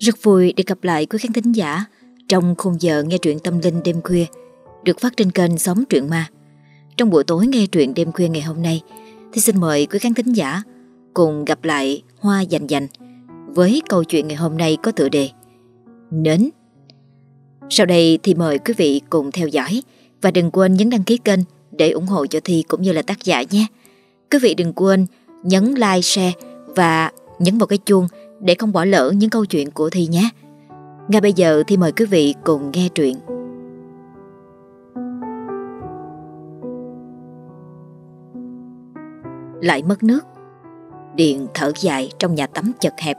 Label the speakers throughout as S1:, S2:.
S1: Rất vui được gặp lại quý khán thính giả trong khung giờ nghe truyện tâm linh đêm khuya được phát trên kênh sóng Truyện Ma. Trong buổi tối nghe truyện đêm khuya ngày hôm nay thì xin mời quý khán thính giả cùng gặp lại Hoa Dành Dành với câu chuyện ngày hôm nay có tựa đề Nến. Sau đây thì mời quý vị cùng theo dõi và đừng quên nhấn đăng ký kênh để ủng hộ cho Thi cũng như là tác giả nhé. Quý vị đừng quên nhấn like, share và nhấn vào cái chuông để không bỏ lỡ những câu chuyện của Thi nhé. Ngay bây giờ thì mời quý vị cùng nghe truyện. Lại mất nước. Điện thở dài trong nhà tắm chật hẹp,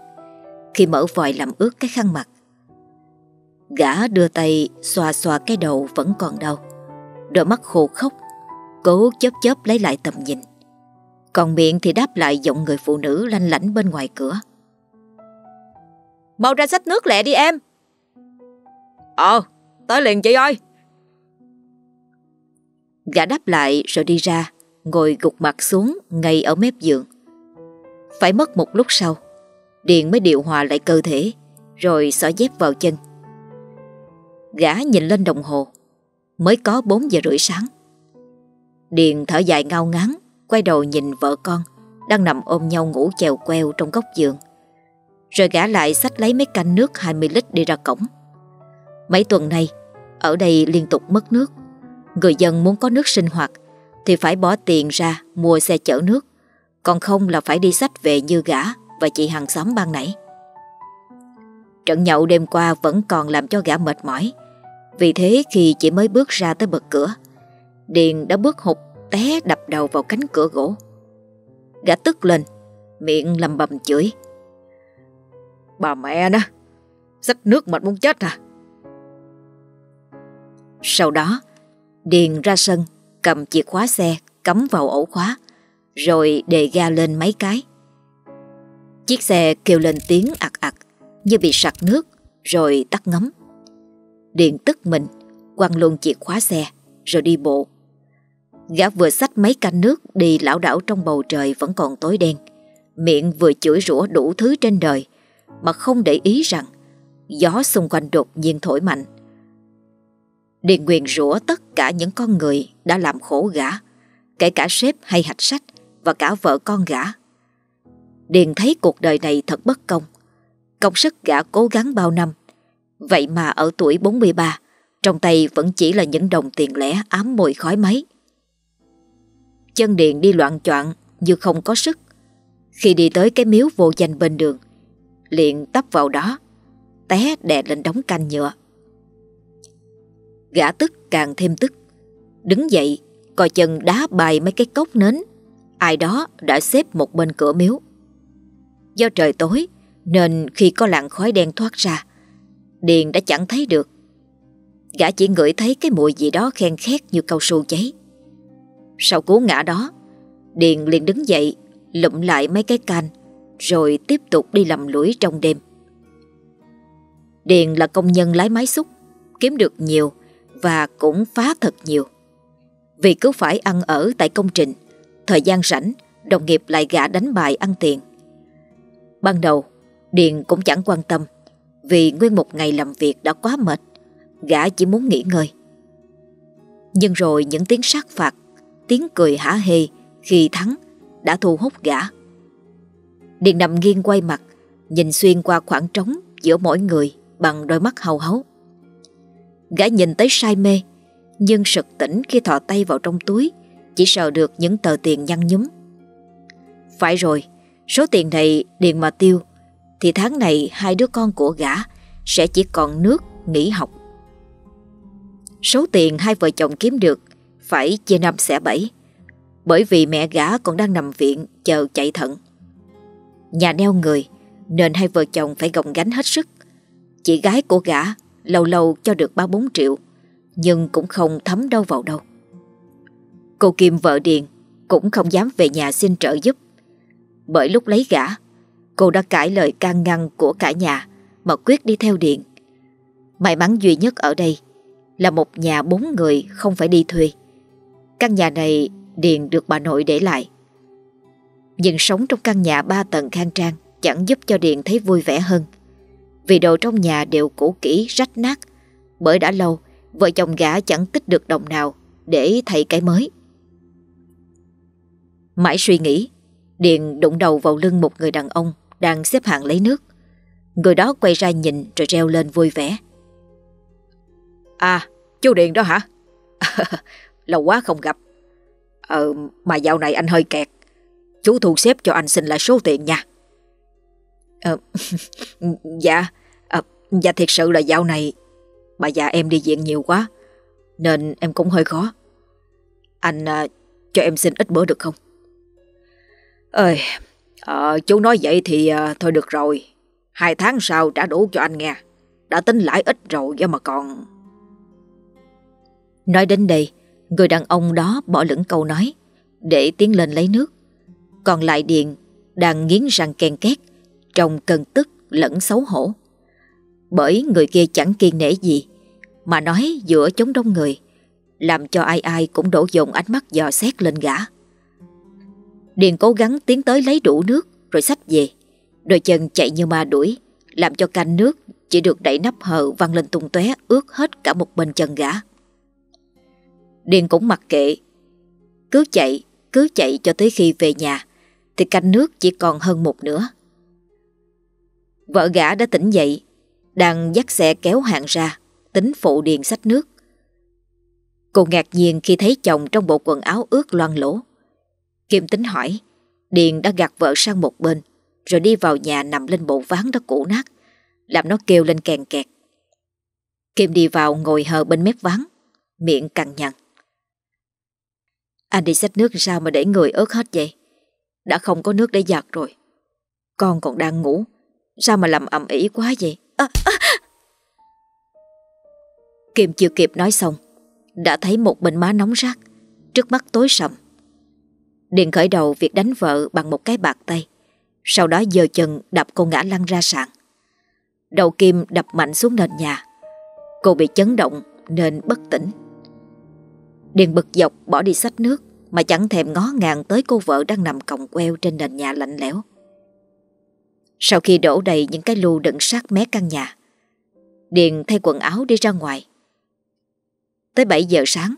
S1: Khi mở vòi làm ướt cái khăn mặt. Gã đưa tay xoa xoa cái đầu vẫn còn đau. Đôi mắt khô khóc Cố chớp chớp lấy lại tầm nhìn. Còn miệng thì đáp lại giọng người phụ nữ lanh lảnh bên ngoài cửa.
S2: Mau ra xách nước lẹ đi em.
S3: Ờ tới liền chị ơi.
S1: Gã đáp lại rồi đi ra, Ngồi gục mặt xuống ngay ở mép giường. Phải mất một lúc sau, Điền mới điều hòa lại cơ thể, Rồi xỏ dép vào chân. Gã nhìn lên đồng hồ, Mới có 4 giờ rưỡi sáng. Điền thở dài ngao ngán, Quay đầu nhìn vợ con Đang nằm ôm nhau ngủ chèo queo trong góc giường. Rồi gã lại xách lấy mấy canh nước 20 lít đi ra cổng. Mấy tuần nay, Ở đây liên tục mất nước. Người dân muốn có nước sinh hoạt Thì phải bỏ tiền ra mua xe chở nước, Còn không là phải đi sách về như gã Và chị hàng xóm ban nãy. Trận nhậu đêm qua vẫn còn làm cho gã mệt mỏi, Vì thế khi chỉ mới bước ra tới bậc cửa, Điền đã bước hụt té đập đầu vào cánh cửa gỗ. Gã tức lên, Miệng lầm bầm chửi.
S3: Bà mẹ nó Xách nước mệt muốn chết à.
S1: Sau đó, Điền ra sân, Cầm chìa khóa xe, Cắm vào ổ khóa, Rồi đề ga lên mấy cái. Chiếc xe kêu lên tiếng ạc ạc, Như bị sặc nước, Rồi tắt ngấm. Điền tức mình, Quăng luôn chìa khóa xe, Rồi đi bộ. Gã vừa xách mấy canh nước Đi lão đảo trong bầu trời vẫn còn tối đen. Miệng vừa chửi rủa đủ thứ trên đời. Mà không để ý rằng Gió xung quanh đột nhiên thổi mạnh Điền Nguyên rủa tất cả những con người đã làm khổ gã, kể cả sếp hay hạch sách và cả vợ con gã. Điền thấy cuộc đời này thật bất công. Công sức gã cố gắng bao năm, vậy mà ở tuổi 43, trong tay vẫn chỉ là những đồng tiền lẻ ám mùi khói máy. Chân Điền đi loạn choạng như không có sức. Khi đi tới cái miếu vô danh bên đường, liền tấp vào đó, té đè lên đống canh nhựa. Gã tức càng thêm tức Đứng dậy Coi chân đá bài mấy cái cốc nến Ai đó đã xếp một bên cửa miếu. Do trời tối Nên khi có làn khói đen thoát ra Điền đã chẳng thấy được. Gã chỉ ngửi thấy cái mùi gì đó khen khét như cao su cháy. Sau cú ngã đó Điền liền đứng dậy Lụm lại mấy cái can. Rồi tiếp tục đi lầm lũi trong đêm Điền là công nhân lái máy xúc Kiếm được nhiều và cũng phá thật nhiều. Vì cứ phải ăn ở tại công trình, thời gian rảnh, đồng nghiệp lại gã đánh bài ăn tiền. Ban đầu, Điền cũng chẳng quan tâm, vì nguyên một ngày làm việc đã quá mệt, gã chỉ muốn nghỉ ngơi. Nhưng rồi những tiếng sát phạt, tiếng cười hả hê khi thắng đã thu hút gã. Điền nằm nghiêng quay mặt, nhìn xuyên qua khoảng trống giữa mỗi người bằng đôi mắt hầu hấu. Gã nhìn tới say mê Nhưng sực tỉnh khi thọ tay vào trong túi Chỉ sờ được những tờ tiền nhăn nhúm. Phải rồi Số tiền này điền mà tiêu Thì tháng này hai đứa con của gã Sẽ chỉ còn nước nghỉ học. Số tiền hai vợ chồng kiếm được Phải chia năm xẻ bảy Bởi vì mẹ gã còn đang nằm viện Chờ chạy thận. Nhà neo người, Nên hai vợ chồng phải gồng gánh hết sức. Chị gái của gã Lâu lâu cho được 3-4 triệu, Nhưng cũng không thấm đâu vào đâu. Cô Kim vợ Điền Cũng không dám về nhà xin trợ giúp. Bởi lúc lấy gã, Cô đã cãi lời can ngăn của cả nhà Mà quyết đi theo Điền. May mắn duy nhất ở đây Là một nhà bốn người không phải đi thuê. Căn nhà này Điền được bà nội để lại. Nhưng sống trong căn nhà ba tầng khang trang Chẳng giúp cho Điền thấy vui vẻ hơn. Vì đồ trong nhà đều cũ kỹ, rách nát. Bởi đã lâu, Vợ chồng gã chẳng tích được đồng nào Để thay cái mới. Mãi suy nghĩ, Điền đụng đầu vào lưng một người đàn ông Đang xếp hàng lấy nước. Người đó quay ra nhìn rồi reo lên vui vẻ.
S3: À chú Điền đó hả? Lâu quá không gặp. Ờ mà dạo này anh hơi kẹt. Chú thu xếp cho anh xin lại số tiền nha. À, Dạ à, Dạ thiệt sự là dạo này Bà già em đi viện nhiều quá Nên em cũng hơi khó. Anh à, cho em xin ít bữa được không? Ơi à, Chú nói vậy thì à, thôi được rồi. Hai tháng sau trả đủ cho anh nghe. Đã tính lãi ít rồi mà còn.
S1: Nói đến đây Người đàn ông đó bỏ lửng câu nói Để tiến lên lấy nước. Còn lại Điền Đang nghiến răng ken két Trong cơn tức lẫn xấu hổ. Bởi người kia chẳng kiên nể gì Mà nói giữa chống đông người Làm cho ai ai cũng đổ dồn ánh mắt dò xét lên gã. Điền cố gắng tiến tới lấy đủ nước Rồi xách về Đôi chân chạy như ma đuổi Làm cho canh nước chỉ được đẩy nắp hờ văng lên tung tóe ướt hết cả một bên chân gã. Điền cũng mặc kệ Cứ chạy, cứ chạy cho tới khi về nhà. Thì canh nước chỉ còn hơn một nửa. Vợ gã đã tỉnh dậy, Đang dắt xe kéo hàng ra, Tính phụ Điền sách nước. Cô ngạc nhiên khi thấy chồng trong bộ quần áo ướt loang lỗ Kim tính hỏi, Điền đã gạt vợ sang một bên, Rồi đi vào nhà nằm lên bộ ván đã cũ nát, Làm nó kêu lên kèn kẹt. Kim đi vào ngồi hờ bên mép ván, Miệng cằn nhằn. Anh đi xách nước sao mà để người ớt hết vậy? Đã không có nước để giặt rồi. Con còn đang ngủ. Sao mà làm ầm ĩ quá vậy? À, à. Kim chưa kịp nói xong Đã thấy một bên má nóng rát Trước mắt tối sầm. Điền khởi đầu việc đánh vợ bằng một cái bạc tay Sau đó giơ chân đập cô ngã lăn ra sàn. Đầu Kim đập mạnh xuống nền nhà Cô bị chấn động nên bất tỉnh. Điền bực dọc bỏ đi sách nước mà chẳng thèm ngó ngàng tới cô vợ đang nằm còng queo trên nền nhà lạnh lẽo. Sau khi đổ đầy những cái lu đựng sát mé căn nhà, Điền thay quần áo đi ra ngoài. Tới 7 giờ sáng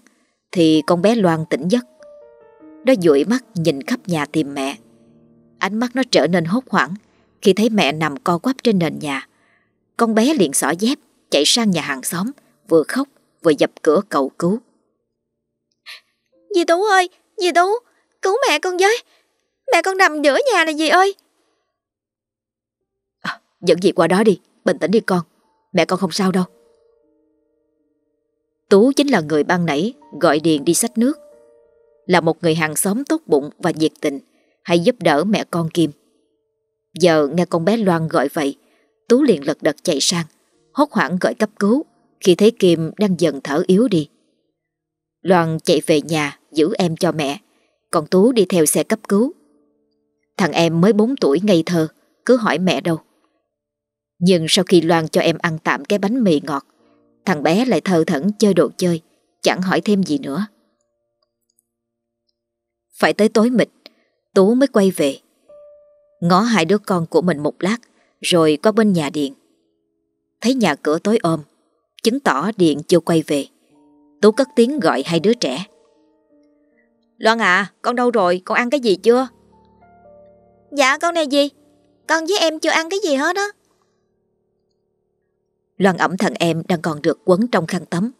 S1: Thì con bé Loan tỉnh giấc. Nó dụi mắt nhìn khắp nhà tìm mẹ. Ánh mắt nó trở nên hốt hoảng Khi thấy mẹ nằm co quắp trên nền nhà. Con bé liền xỏ dép, Chạy sang nhà hàng xóm, Vừa khóc vừa dập cửa cầu cứu.
S2: Dì Tú ơi Dì Tú Cứu mẹ con với. Mẹ con nằm giữa nhà này dì ơi.
S1: À, Dẫn dì qua đó đi Bình tĩnh đi con. Mẹ con không sao đâu. Tú chính là người ban nãy Gọi Điền đi xách nước. Là một người hàng xóm tốt bụng và nhiệt tình Hay giúp đỡ mẹ con Kim. Giờ nghe con bé Loan gọi vậy Tú liền lật đật chạy sang Hốt hoảng gọi cấp cứu Khi thấy Kim đang dần thở yếu đi. Loan chạy về nhà giữ em cho mẹ. Còn Tú đi theo xe cấp cứu. Thằng em mới 4 tuổi ngây thơ, Cứ hỏi mẹ đâu. Nhưng sau khi Loan cho em ăn tạm cái bánh mì ngọt, Thằng bé lại thơ thẩn chơi đồ chơi, Chẳng hỏi thêm gì nữa. Phải tới tối mịt, Tú mới quay về. Ngó hai đứa con của mình một lát, Rồi qua bên nhà Điện Thấy nhà cửa tối ôm Chứng tỏ Điện chưa quay về. Tú cất tiếng gọi hai đứa trẻ.
S2: Loan à con đâu rồi? Con ăn cái gì chưa? Dạ con này gì? Con với em chưa ăn cái gì hết á.
S1: Loan ẩm thằng em đang còn được quấn trong khăn tắm.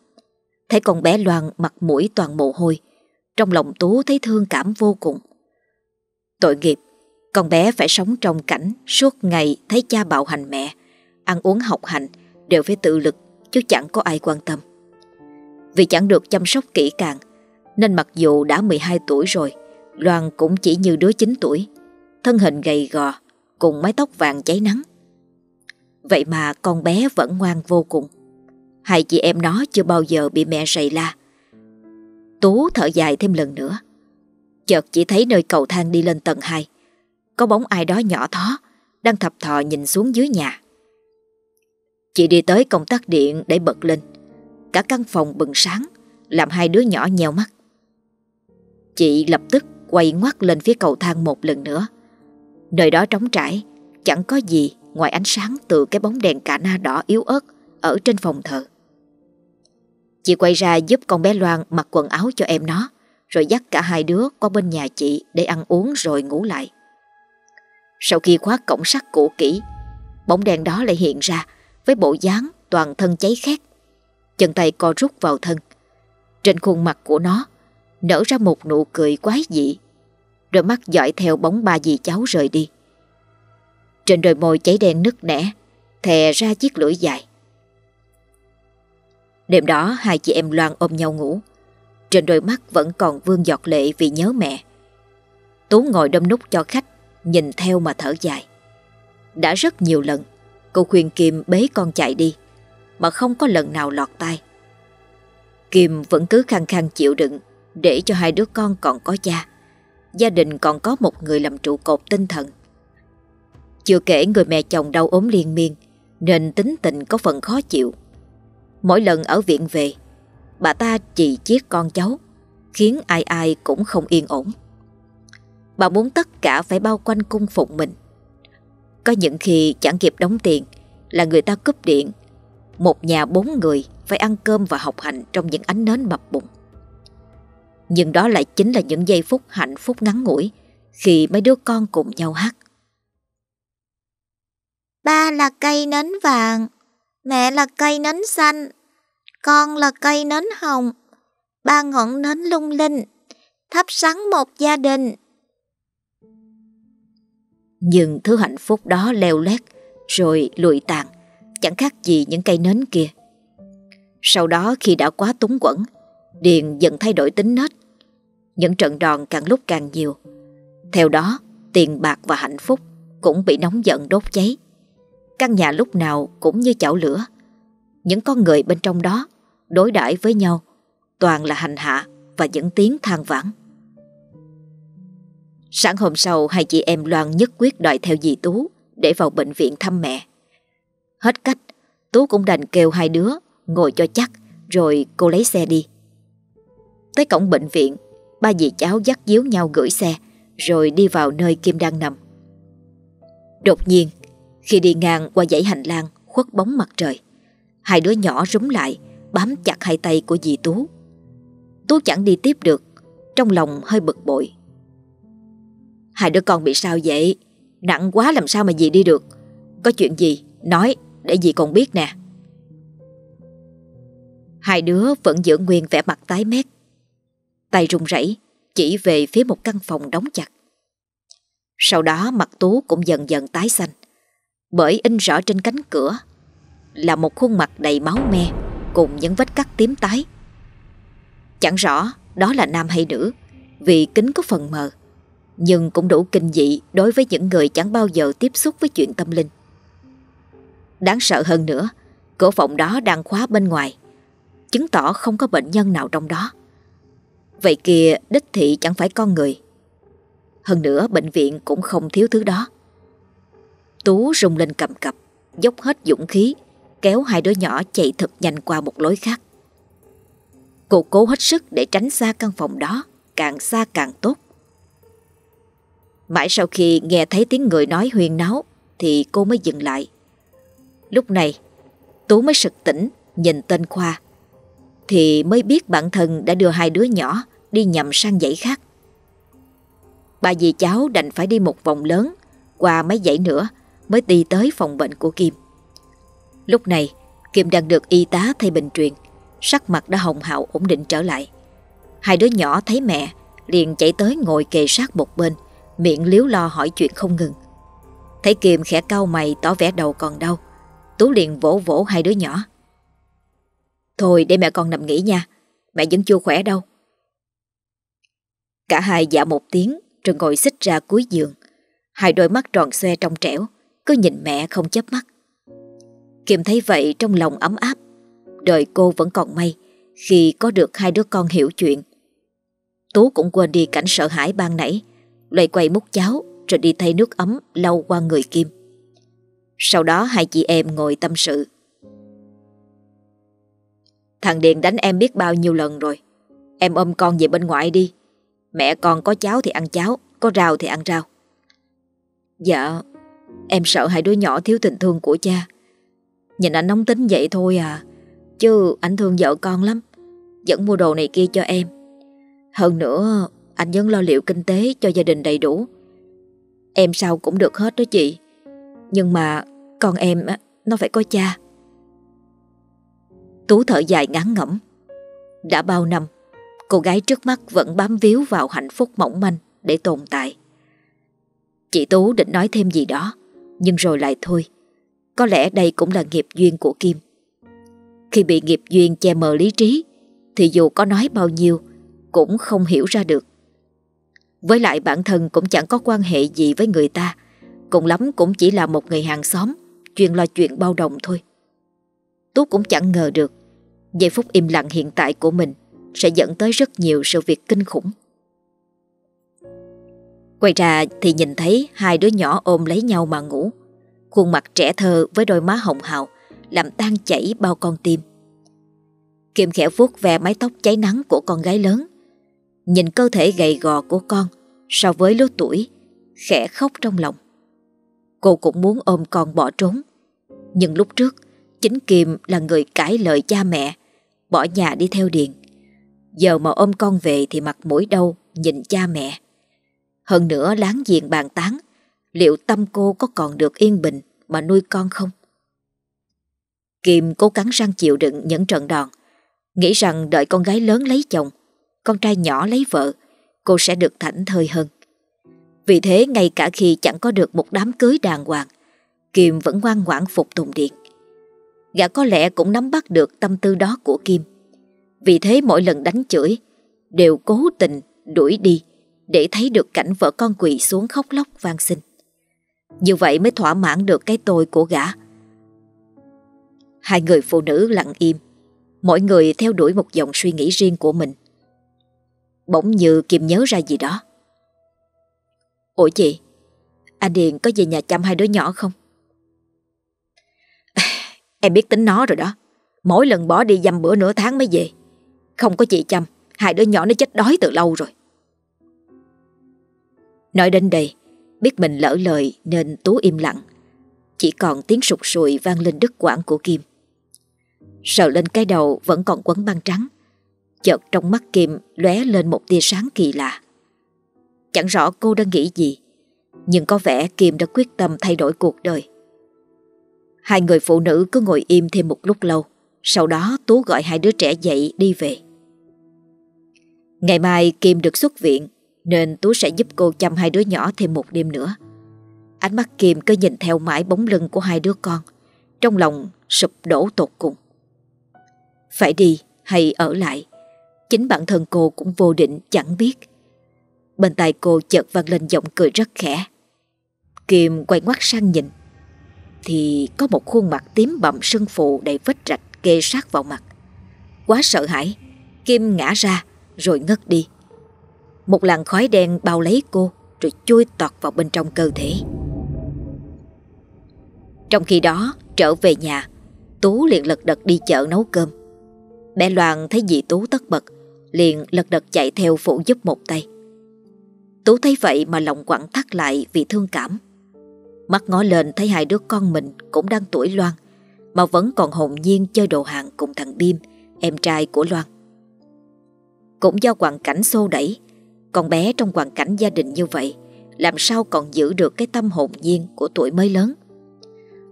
S1: Thấy con bé Loan mặt mũi toàn mồ hôi Trong lòng Tú thấy thương cảm vô cùng. Tội nghiệp Con bé phải sống trong cảnh Suốt ngày thấy cha bạo hành mẹ Ăn uống học hành Đều phải tự lực Chứ chẳng có ai quan tâm. Vì chẳng được chăm sóc kỹ càng nên mặc dù đã 12 tuổi rồi, Loan cũng chỉ như đứa 9 tuổi, Thân hình gầy gò, Cùng mái tóc vàng cháy nắng. Vậy mà con bé vẫn ngoan vô cùng. Hai chị em nó chưa bao giờ bị mẹ rầy la. Tú thở dài thêm lần nữa. Chợt chỉ thấy nơi cầu thang đi lên tầng 2 Có bóng ai đó nhỏ thó, Đang thập thò nhìn xuống dưới nhà. Chị đi tới công tắc điện để bật lên. Cả căn phòng bừng sáng, Làm hai đứa nhỏ nheo mắt. Chị lập tức quay ngoắt lên phía cầu thang một lần nữa Nơi đó trống trải Chẳng có gì ngoài ánh sáng từ cái bóng đèn cả na đỏ yếu ớt ở trên phòng thờ. Chị quay ra giúp con bé Loan mặc quần áo cho em nó, rồi dắt cả hai đứa qua bên nhà chị để ăn uống rồi ngủ lại. Sau khi khóa cổng sắt cũ kỹ, bóng đèn đó lại hiện ra với bộ dáng toàn thân cháy khét. Chân tay co rút vào thân. Trên khuôn mặt của nó nở ra một nụ cười quái dị, rồi mắt dõi theo bóng ba dì cháu rời đi. Trên đôi môi cháy đen nứt nẻ, thè ra chiếc lưỡi dài. Đêm đó hai chị em Loan ôm nhau ngủ. Trên đôi mắt vẫn còn vương giọt lệ vì nhớ mẹ. Tú ngồi đâm nút cho khách, nhìn theo mà thở dài. Đã rất nhiều lần, cô khuyên Kim bế con chạy đi, mà không có lần nào lọt tai. Kim vẫn cứ khăng khăng chịu đựng để cho hai đứa con còn có cha. Gia đình còn có một người làm trụ cột tinh thần. Chưa kể người mẹ chồng đau ốm liên miên, nên tính tình có phần khó chịu. Mỗi lần ở viện về, bà ta chỉ chiết con cháu, khiến ai ai cũng không yên ổn. Bà muốn tất cả phải bao quanh cung phụng mình. Có những khi chẳng kịp đóng tiền là người ta cúp điện. Một nhà bốn người phải ăn cơm và học hành trong những ánh nến bập bụng. Nhưng đó lại chính là những giây phút hạnh phúc ngắn ngủi khi mấy đứa con cùng nhau hát.
S2: Ba là cây nến vàng, mẹ là cây nến xanh, con là cây nến hồng, ba ngọn nến lung linh, thắp sáng một gia đình.
S1: Nhưng thứ hạnh phúc đó leo lét rồi lụi tàn, chẳng khác gì những cây nến kia. Sau đó khi đã quá túng quẫn, Điền dần thay đổi tính nết. Những trận đòn càng lúc càng nhiều. Theo đó, tiền bạc và hạnh phúc cũng bị nóng giận đốt cháy. Căn nhà lúc nào cũng như chảo lửa. Những con người bên trong đó đối đãi với nhau toàn là hành hạ và những tiếng than vãn. Sáng hôm sau hai chị em Loan nhất quyết đòi theo dì Tú để vào bệnh viện thăm mẹ. Hết cách, Tú cũng đành kêu hai đứa ngồi cho chắc rồi cô lấy xe đi. Tới cổng bệnh viện, ba dì cháu dắt díu nhau gửi xe rồi đi vào nơi Kim đang nằm. Đột nhiên, khi đi ngang qua dãy hành lang khuất bóng mặt trời, hai đứa nhỏ rúm lại bám chặt hai tay của dì Tú. Tú chẳng đi tiếp được, trong lòng hơi bực bội. Hai đứa con bị sao vậy? Nặng quá làm sao mà dì đi được? Có chuyện gì? Nói, để dì còn biết nè. Hai đứa vẫn giữ nguyên vẻ mặt tái mét. Tay run rẩy chỉ về phía một căn phòng đóng chặt. Sau đó mặt Tú cũng dần dần tái xanh. Bởi in rõ trên cánh cửa là một khuôn mặt đầy máu me cùng những vết cắt tím tái. Chẳng rõ đó là nam hay nữ vì kính có phần mờ nhưng cũng đủ kinh dị đối với những người chẳng bao giờ tiếp xúc với chuyện tâm linh. Đáng sợ hơn nữa, cửa phòng đó đang khóa bên ngoài, chứng tỏ không có bệnh nhân nào trong đó. Vậy kìa đích thị chẳng phải con người. Hơn nữa bệnh viện cũng không thiếu thứ đó. Tú rung lên cầm cập, dốc hết dũng khí, kéo hai đứa nhỏ chạy thật nhanh qua một lối khác. Cô cố hết sức để tránh xa căn phòng đó, càng xa càng tốt. Mãi sau khi nghe thấy tiếng người nói huyền náo thì cô mới dừng lại. Lúc này, Tú mới sực tỉnh nhìn tên Khoa thì mới biết bản thân đã đưa hai đứa nhỏ đi nhầm sang dãy khác. Bà dì cháu đành phải đi một vòng lớn qua mấy dãy nữa mới đi tới phòng bệnh của Kim. Lúc này, Kim đang được y tá thay bình truyền, sắc mặt đã hồng hào ổn định trở lại. Hai đứa nhỏ thấy mẹ liền chạy tới ngồi kề sát một bên miệng liếu lo hỏi chuyện không ngừng. Thấy Kim khẽ cau mày tỏ vẻ đầu còn đau. Tú liền vỗ vỗ hai đứa nhỏ. Thôi để mẹ con nằm nghỉ nha, mẹ vẫn chưa khỏe đâu. Cả hai dạ một tiếng rồi ngồi xích ra cuối giường. Hai đôi mắt tròn xoe trong trẻo, cứ nhìn mẹ không chớp mắt. kim thấy vậy trong lòng ấm áp, đời cô vẫn còn may khi có được hai đứa con hiểu chuyện. Tú cũng quên đi cảnh sợ hãi ban nãy, loay quay múc cháo rồi đi thay nước ấm lau qua người Kim. Sau đó hai chị em ngồi tâm sự. Thằng Điền đánh em biết bao nhiêu lần rồi. Em ôm con về bên ngoài đi. Mẹ con có cháo thì ăn cháo, có rau thì ăn rau. Dạ, Em sợ hai đứa nhỏ thiếu tình thương của cha. Nhìn anh nóng tính vậy thôi à Chứ anh thương vợ con lắm. Vẫn mua đồ này kia cho em. Hơn nữa Anh vẫn lo liệu kinh tế cho gia đình đầy đủ. Em sao cũng được hết đó chị. Nhưng mà Con em nó phải có cha. Tú thở dài ngắn ngẩm. Đã bao năm Cô gái trước mắt vẫn bám víu vào hạnh phúc mỏng manh Để tồn tại. Chị Tú định nói thêm gì đó, Nhưng rồi lại thôi. Có lẽ đây cũng là nghiệp duyên của Kim. Khi bị nghiệp duyên che mờ lý trí, Thì dù có nói bao nhiêu, Cũng không hiểu ra được. Với lại bản thân cũng chẳng có quan hệ gì với người ta, Cùng lắm cũng chỉ là một người hàng xóm, Chuyên lo chuyện bao đồng thôi. Tú cũng chẳng ngờ được, Giây phút im lặng hiện tại của mình sẽ dẫn tới rất nhiều sự việc kinh khủng Quay ra thì nhìn thấy hai đứa nhỏ ôm lấy nhau mà ngủ. Khuôn mặt trẻ thơ với đôi má hồng hào làm tan chảy bao con tim. Kim khẽ vuốt ve mái tóc cháy nắng của con gái lớn. Nhìn cơ thể gầy gò của con so với lứa tuổi, khẽ khóc trong lòng. Cô cũng muốn ôm con bỏ trốn. Nhưng lúc trước, chính Kim là người cãi lời cha mẹ, bỏ nhà đi theo Điền. Giờ mà ôm con về thì mặt mũi đâu nhìn cha mẹ. Hơn nữa láng giềng bàn tán, Liệu tâm cô có còn được yên bình Mà nuôi con không? Kim cố cắn răng chịu đựng những trận đòn, Nghĩ rằng đợi con gái lớn lấy chồng, Con trai nhỏ lấy vợ, Cô sẽ được thảnh thơi hơn. Vì thế ngay cả khi chẳng có được một đám cưới đàng hoàng, Kim vẫn ngoan ngoãn phục tùng điện. Gã có lẽ cũng nắm bắt được tâm tư đó của Kim. Vì thế mỗi lần đánh chửi Đều cố tình đuổi đi để thấy được cảnh vợ con quỳ xuống khóc lóc van xin. Như vậy mới thỏa mãn được cái tôi của gã. Hai người phụ nữ lặng im, mỗi người theo đuổi một dòng suy nghĩ riêng của mình. Bỗng như kìm nhớ ra gì đó. Ủa chị, anh Điền có về nhà chăm hai đứa nhỏ không? Em biết tính nó rồi đó. Mỗi lần bỏ đi dăm bữa nửa tháng mới về. Không có chị chăm, hai đứa nhỏ nó chết đói từ lâu rồi. Nói đến đây, biết mình lỡ lời nên Tú im lặng. Chỉ còn tiếng sụt sùi vang lên đứt quãng của Kim. Sờ lên cái đầu vẫn còn quấn băng trắng. Chợt trong mắt Kim lóe lên một tia sáng kỳ lạ. Chẳng rõ cô đang nghĩ gì, nhưng có vẻ Kim đã quyết tâm thay đổi cuộc đời. Hai người phụ nữ cứ ngồi im thêm một lúc lâu, sau đó Tú gọi hai đứa trẻ dậy đi về. Ngày mai Kim được xuất viện, nên Tú sẽ giúp cô chăm hai đứa nhỏ thêm một đêm nữa. Ánh mắt Kim cứ nhìn theo mãi bóng lưng của hai đứa con, Trong lòng sụp đổ tột cùng. Phải đi hay ở lại, Chính bản thân cô cũng vô định chẳng biết. Bên tai cô chợt vang lên giọng cười rất khẽ. Kim quay ngoắt sang nhìn, Thì có một khuôn mặt tím bầm sưng phụ đầy vết rạch kề sát vào mặt. Quá sợ hãi, Kim ngã ra rồi ngất đi. Một làn khói đen bao lấy cô Rồi chui tọt vào bên trong cơ thể. Trong khi đó, trở về nhà, Tú liền lật đật đi chợ nấu cơm. Bé Loan thấy dì Tú tất bật, Liền lật đật chạy theo phụ giúp một tay. Tú thấy vậy mà lòng quặn thắt lại vì thương cảm. Mắt ngó lên thấy hai đứa con mình cũng đang tuổi Loan. Mà vẫn còn hồn nhiên chơi đồ hàng cùng thằng Bim, Em trai của Loan. Cũng do hoàn cảnh xô đẩy, con bé trong hoàn cảnh gia đình như vậy, Làm sao còn giữ được cái tâm hồn nhiên Của tuổi mới lớn?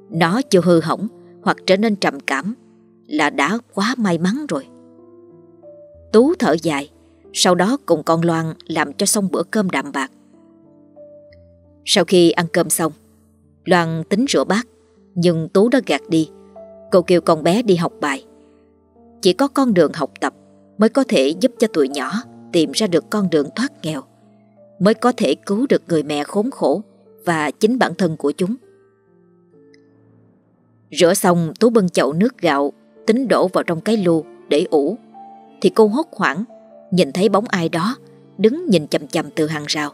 S1: Nó chưa hư hỏng Hoặc trở nên trầm cảm Là đã quá may mắn rồi. Tú thở dài, Sau đó cùng con Loan Làm cho xong bữa cơm đạm bạc. Sau khi ăn cơm xong, Loan tính rửa bát, Nhưng Tú đã gạt đi Cô kêu con bé đi học bài Chỉ có con đường học tập Mới có thể giúp cho tụi nhỏ tìm ra được con đường thoát nghèo, mới có thể cứu được người mẹ khốn khổ và chính bản thân của chúng. Rửa xong Tú bưng chậu nước gạo, tính đổ vào trong cái lu để ủ, thì cô hốt hoảng, nhìn thấy bóng ai đó đứng nhìn chầm chầm từ hàng rào.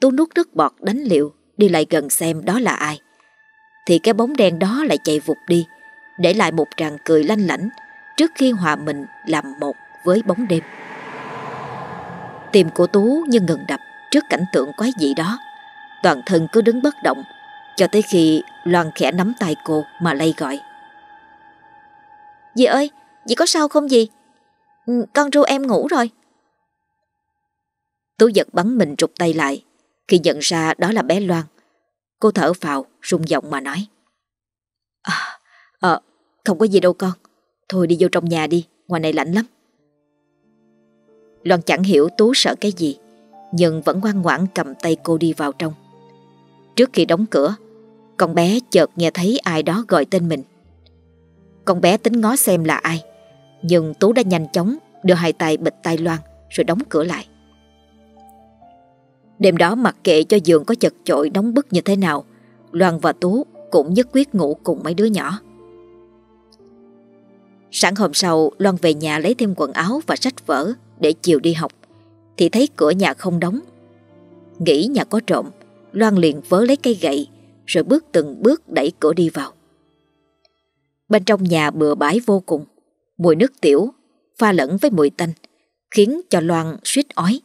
S1: Tú nuốt nước bọt đánh liệu, đi lại gần xem đó là ai thì cái bóng đen đó lại chạy vụt đi, để lại một tràng cười lanh lảnh trước khi hòa mình làm một với bóng đêm. Tim của Tú như ngừng đập trước cảnh tượng quái dị đó. Toàn thân cứ đứng bất động, Cho tới khi Loan khẽ nắm tay cô mà lay gọi
S2: Dì ơi, Dì có sao không dì ừ, Con ru em ngủ rồi
S1: Tú giật bắn mình rụt tay lại Khi nhận ra đó là bé Loan Cô thở vào rung giọng mà nói. À, à không có gì đâu con. Thôi đi vô trong nhà đi Ngoài này lạnh lắm. Loan chẳng hiểu Tú sợ cái gì Nhưng vẫn ngoan ngoãn cầm tay cô đi vào trong. Trước khi đóng cửa Con bé chợt nghe thấy ai đó gọi tên mình. Con bé tính ngó xem là ai Nhưng Tú đã nhanh chóng Đưa hai tay bịch tay Loan Rồi đóng cửa lại. Đêm đó mặc kệ cho giường có chật chội nóng bức như thế nào, Loan và Tú cũng nhất quyết ngủ cùng mấy đứa nhỏ. Sáng hôm sau, Loan về nhà lấy thêm quần áo và sách vở Để chiều đi học, Thì thấy cửa nhà không đóng. Nghĩ nhà có trộm, Loan liền vớ lấy cây gậy, Rồi bước từng bước đẩy cửa đi vào. Bên trong nhà bừa bãi vô cùng, Mùi nước tiểu, Pha lẫn với mùi tanh, Khiến cho Loan suýt ói.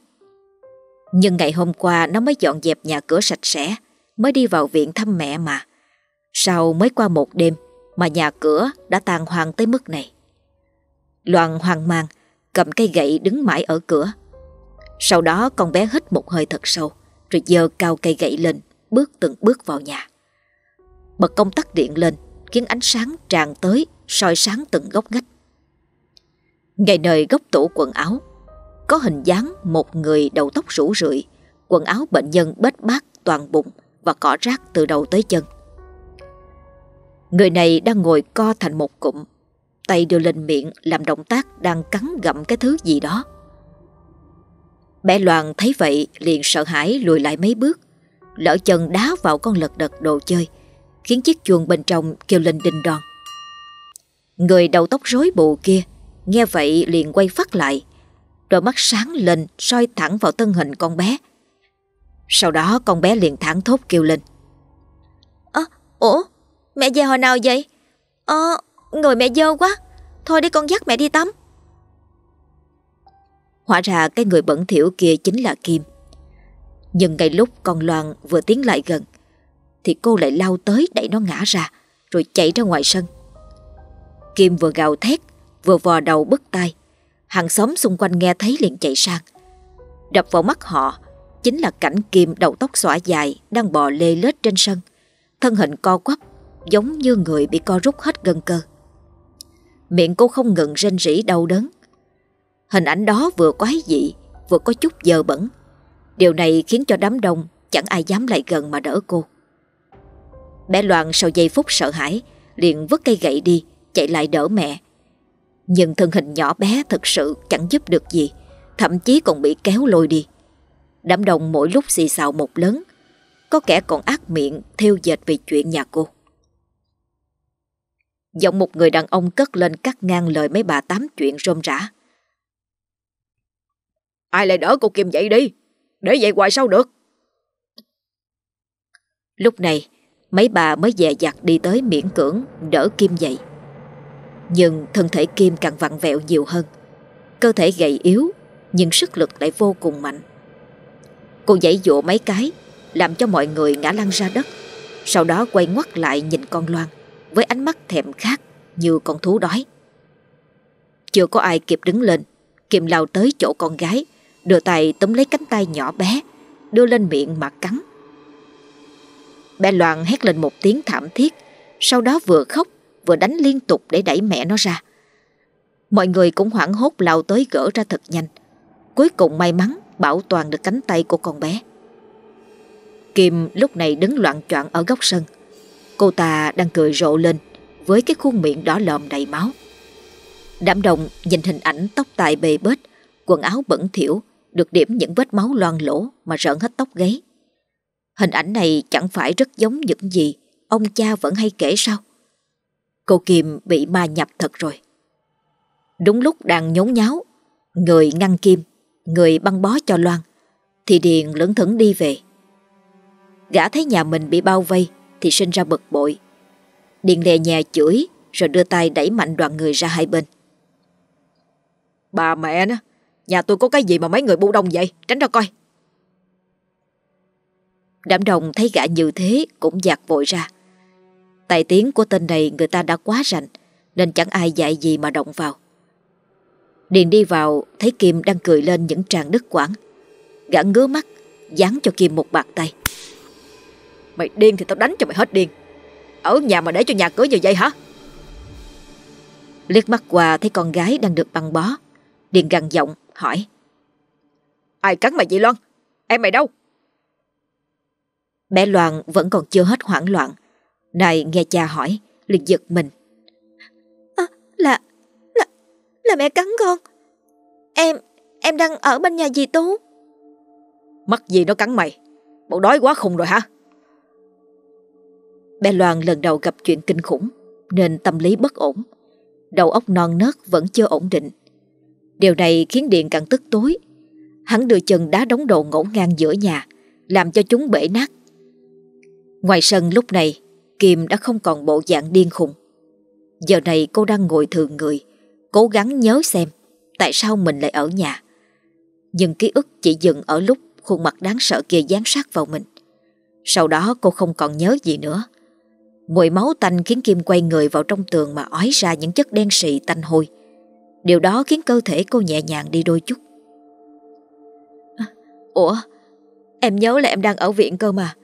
S1: Nhưng ngày hôm qua nó mới dọn dẹp nhà cửa sạch sẽ, Mới đi vào viện thăm mẹ mà. Sau mới qua một đêm Mà nhà cửa đã tàn hoang tới mức này. Loan hoang mang, Cầm cây gậy đứng mãi ở cửa. Sau đó con bé hít một hơi thật sâu, Rồi giơ cao cây gậy lên, Bước từng bước vào nhà. Bật công tắc điện lên, Khiến ánh sáng tràn tới, soi sáng từng góc ngách. Ngay nơi góc tủ quần áo có hình dáng một người đầu tóc rủ rượi Quần áo bệnh nhân bết bát toàn bụng Và cỏ rác từ đầu tới chân Người này đang ngồi co thành một cụm Tay đưa lên miệng làm động tác đang cắn gặm cái thứ gì đó. Bé Loan thấy vậy liền sợ hãi lùi lại mấy bước, lỡ chân đá vào con lật đật đồ chơi, khiến chiếc chuông bên trong kêu lên đinh đòn. Người đầu tóc rối bù kia nghe vậy liền quay phát lại, đôi mắt sáng lên soi thẳng vào thân hình con bé. Sau đó con bé liền thẳng thốt kêu lên.
S2: Ơ, ủa, mẹ về hồi nào vậy? Ờ, Người mẹ dơ quá Thôi để con dắt mẹ đi tắm
S1: Hóa ra cái người bẩn thỉu kia chính là Kim Nhưng ngay lúc con Loan vừa tiến lại gần Thì cô lại lao tới đẩy nó ngã ra Rồi chạy ra ngoài sân Kim vừa gào thét Vừa vò đầu bứt tai Hàng xóm xung quanh nghe thấy liền chạy sang. Đập vào mắt họ, Chính là cảnh Kim đầu tóc xõa dài Đang bò lê lết trên sân. Thân hình co quắp, Giống như người bị co rút hết gân cơ. Miệng cô không ngừng rên rỉ đau đớn. Hình ảnh đó vừa quái dị, Vừa có chút dơ bẩn. Điều này khiến cho đám đông Chẳng ai dám lại gần mà đỡ cô. Bé Loan sau giây phút sợ hãi, liền vứt cây gậy đi, Chạy lại đỡ mẹ. Nhưng thân hình nhỏ bé thật sự chẳng giúp được gì Thậm chí còn bị kéo lôi đi Đám đông mỗi lúc xì xào một lớn Có kẻ còn ác miệng Theo dệt về chuyện nhà cô Giọng một người đàn ông cất lên cắt ngang lời mấy bà tám chuyện rôm rã.
S3: Ai lại đỡ cô Kim dậy đi, để vậy hoài sao được.
S1: Lúc này, mấy bà mới dè dặt đi tới miễn cưỡng đỡ Kim dậy. Nhưng thân thể Kim càng vặn vẹo nhiều hơn. Cơ thể gầy yếu, nhưng sức lực lại vô cùng mạnh. Cô dãy dụa mấy cái, làm cho mọi người ngã lăn ra đất. Sau đó quay ngoắt lại nhìn con Loan với ánh mắt thèm khát như con thú đói. Chưa có ai kịp đứng lên, Kim lao tới chỗ con gái, đưa tay túm lấy cánh tay nhỏ bé, đưa lên miệng mà cắn. Bé Loan hét lên một tiếng thảm thiết, sau đó vừa khóc vừa đánh liên tục để đẩy mẹ nó ra. Mọi người cũng hoảng hốt lao tới gỡ ra thật nhanh. Cuối cùng may mắn bảo toàn được cánh tay của con bé. Kim lúc này đứng loạn choạng ở góc sân. Cô ta đang cười rộ lên với cái khuôn miệng đỏ lòm đầy máu. Đám đồng nhìn hình ảnh tóc tai bề bết, quần áo bẩn thỉu, được điểm những vết máu loang lỗ mà rợn hết tóc gáy. Hình ảnh này chẳng phải rất giống những gì ông cha vẫn hay kể sao? Cô Kim bị ma nhập thật rồi. Đúng lúc đang nhốn nháo, người ngăn Kim, người băng bó cho Loan, thì Điền lững thững đi về. Gã thấy nhà mình bị bao vây, thì sinh ra bực bội. Điền lè nhà chửi rồi đưa tay đẩy mạnh đoàn người ra hai bên.
S3: Bà mẹ nó, nhà tôi có cái gì mà mấy người bu đông vậy? Tránh ra coi.
S1: Đám đồng thấy gã như thế cũng giạt vội ra. Tài tiếng của tên này người ta đã quá rành, nên chẳng ai dạy gì mà động vào. Điền đi vào, thấy Kim đang cười lên những tràng đứt quãng. Gã ngứa mắt, dán cho Kim một bạc tay.
S3: Mày điên thì tao đánh cho mày hết điên. Ở nhà mà để cho nhà cửa như vậy hả?
S1: Liếc mắt qua, thấy con gái đang được băng bó. Điền gằn giọng, hỏi.
S3: Ai cắn mày vậy Loan? Em mày đâu?
S1: Bé Loan vẫn còn chưa hết hoảng loạn. Này nghe cha hỏi, liền giật mình.
S2: À, là, là, là mẹ cắn con. Em, em đang ở bên nhà dì Tú.
S3: Mất gì nó cắn mày? Bộ đói quá khùng rồi hả?
S1: Bé Loan lần đầu gặp chuyện kinh khủng nên tâm lý bất ổn. Đầu óc non nớt vẫn chưa ổn định. Điều này khiến Điện càng tức tối. Hắn đưa chân đá đống đồ ngổn ngang giữa nhà, làm cho chúng bể nát. Ngoài sân lúc này, Kim đã không còn bộ dạng điên khùng. Giờ này cô đang ngồi thường người, cố gắng nhớ xem tại sao mình lại ở nhà. Nhưng ký ức chỉ dừng ở lúc khuôn mặt đáng sợ kia dán sát vào mình. Sau đó cô không còn nhớ gì nữa. Mùi máu tanh khiến Kim quay người vào trong tường mà ói ra những chất đen sì tanh hôi. Điều đó khiến cơ thể cô nhẹ nhàng đi đôi chút. Ủa, em nhớ là em đang ở viện cơ mà.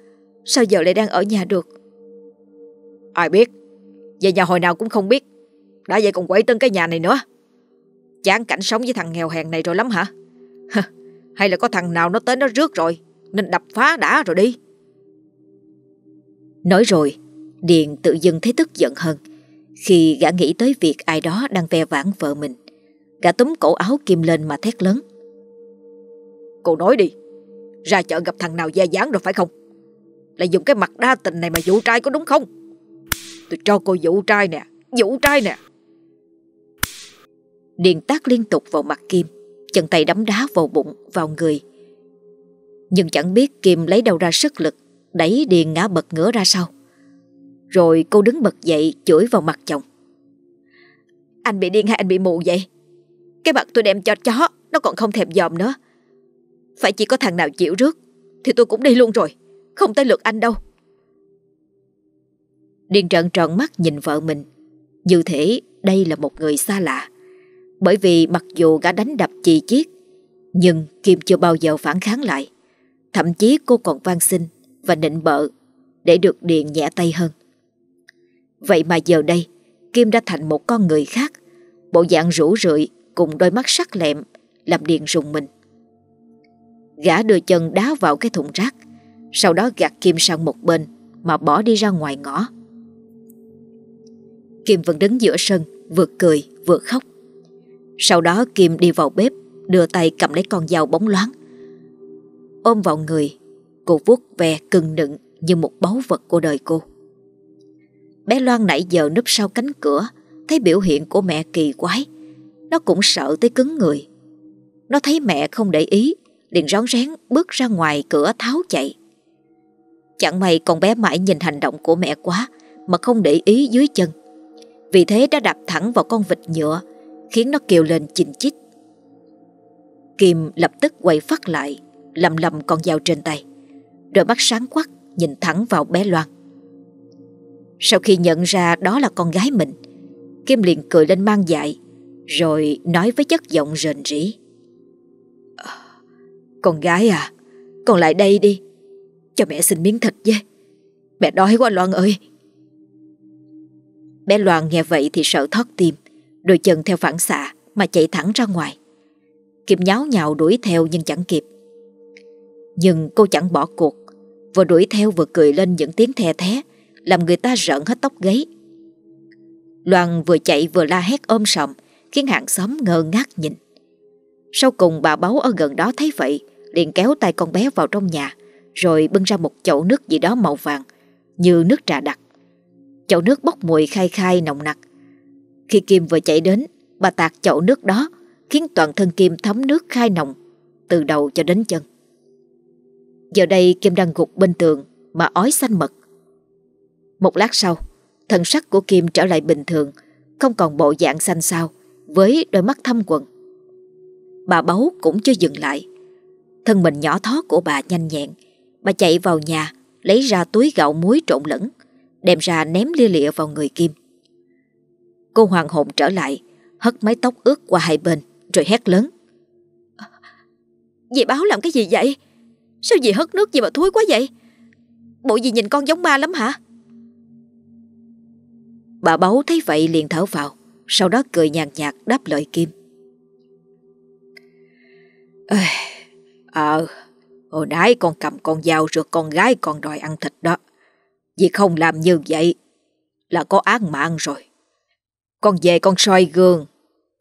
S1: Sao giờ lại đang ở nhà được?
S3: Ai biết, về nhà hồi nào cũng không biết. Đã vậy còn quậy tân cái nhà này nữa. Chán cảnh sống với thằng nghèo hèn này rồi lắm hả? Hay là có thằng nào nó tới nó rước rồi, nên đập phá đã rồi đi.
S1: Nói rồi, Điền tự dưng thấy tức giận hơn khi gã nghĩ tới việc ai đó đang ve vãn vợ mình. Gã túm cổ áo Kim lên mà thét lớn.
S3: Cô nói đi, ra chợ gặp thằng nào da dáng rồi phải không? Lại dùng cái mặt đa tình này mà dụ trai có đúng không? Tôi cho cô dụ trai nè, dụ trai nè.
S1: Điền tác liên tục vào mặt Kim, chân tay đấm đá vào bụng, vào người. Nhưng chẳng biết Kim lấy đâu ra sức lực, đẩy Điền ngã bật ngửa ra sau. Rồi cô đứng bật dậy chửi vào mặt chồng. Anh bị điên hay anh bị mù vậy? Cái mặt tôi đem cho chó, nó còn không thèm dòm nữa. Phải chỉ có thằng nào chịu rước, thì tôi cũng đi luôn rồi. Không tới lượt anh đâu. Điền trợn trợn mắt nhìn vợ mình. Như thể đây là một người xa lạ. Bởi vì mặc dù gã đánh đập chị chiết, Nhưng Kim chưa bao giờ phản kháng lại. Thậm chí cô còn van xin Và nịnh bợ Để được Điền nhẹ tay hơn. Vậy mà giờ đây, Kim đã thành một con người khác. Bộ dạng rủ rượi Cùng đôi mắt sắc lẹm Làm Điền rùng mình. Gã đưa chân đá vào cái thùng rác, Sau đó gạt Kim sang một bên Mà bỏ đi ra ngoài ngõ. Kim vẫn đứng giữa sân, Vừa cười, vừa khóc. Sau đó, Kim đi vào bếp, Đưa tay cầm lấy con dao bóng loáng. Ôm vào người, Cô vuốt ve cưng nựng Như một báu vật của đời cô. Bé Loan nãy giờ núp sau cánh cửa, Thấy biểu hiện của mẹ kỳ quái. Nó cũng sợ tới cứng người. Nó thấy mẹ không để ý, liền rón rén bước ra ngoài cửa tháo chạy. Chẳng may con bé mãi nhìn hành động của mẹ quá, Mà không để ý dưới chân vì thế đã đạp thẳng vào con vịt nhựa, Khiến nó kêu lên chình chích Kim lập tức quay phát lại, Lầm lầm con dao trên tay. Đôi mắt sáng quắc Nhìn thẳng vào bé Loan. Sau khi nhận ra đó là con gái mình, Kim liền cười lên mang dại Rồi nói với chất giọng rền rỉ ờ, Con gái à Con lại đây đi, Cho mẹ xin miếng thịt với Mẹ đói quá Loan ơi. Bé Loan nghe vậy thì sợ thót tim Đôi chân theo phản xạ Mà chạy thẳng ra ngoài. Kim nháo nhào đuổi theo nhưng chẳng kịp. Nhưng cô chẳng bỏ cuộc, Vừa đuổi theo vừa cười lên những tiếng the thé, Làm người ta rợn hết tóc gáy. Loan vừa chạy vừa la hét ôm sòm, Khiến hàng xóm ngơ ngác nhìn. Sau cùng bà báu ở gần đó thấy vậy, liền kéo tay con bé vào trong nhà, Rồi bưng ra một chậu nước gì đó màu vàng, Như nước trà đặc. Chậu nước bốc mùi khai khai nồng nặc. Khi Kim vừa chạy đến Bà tạt chậu nước đó Khiến toàn thân Kim thấm nước khai nồng Từ đầu cho đến chân. Giờ đây Kim đang gục bên tường Mà ói xanh mật. Một lát sau Thần sắc của Kim trở lại bình thường Không còn bộ dạng xanh xao Với đôi mắt thâm quần Bà báu cũng chưa dừng lại. Thân mình nhỏ thó của bà nhanh nhẹn Bà chạy vào nhà, lấy ra túi gạo muối trộn lẫn, đem ra ném lia lịa vào người Kim. Cô hoàng hồn trở lại, hất mái tóc ướt qua hai bên, rồi hét lớn. Dì báo làm cái gì vậy? Sao dì hất nước gì mà thối quá vậy? Bộ dì nhìn con giống ma lắm hả? Bà báu thấy vậy liền thở vào, sau đó cười nhàn nhạt đáp lời Kim.
S3: Ờ, hồi nãy con cầm con dao rồi con gái con đòi ăn thịt đó. Vì không làm như vậy là có án mạng rồi. Con về con soi gương,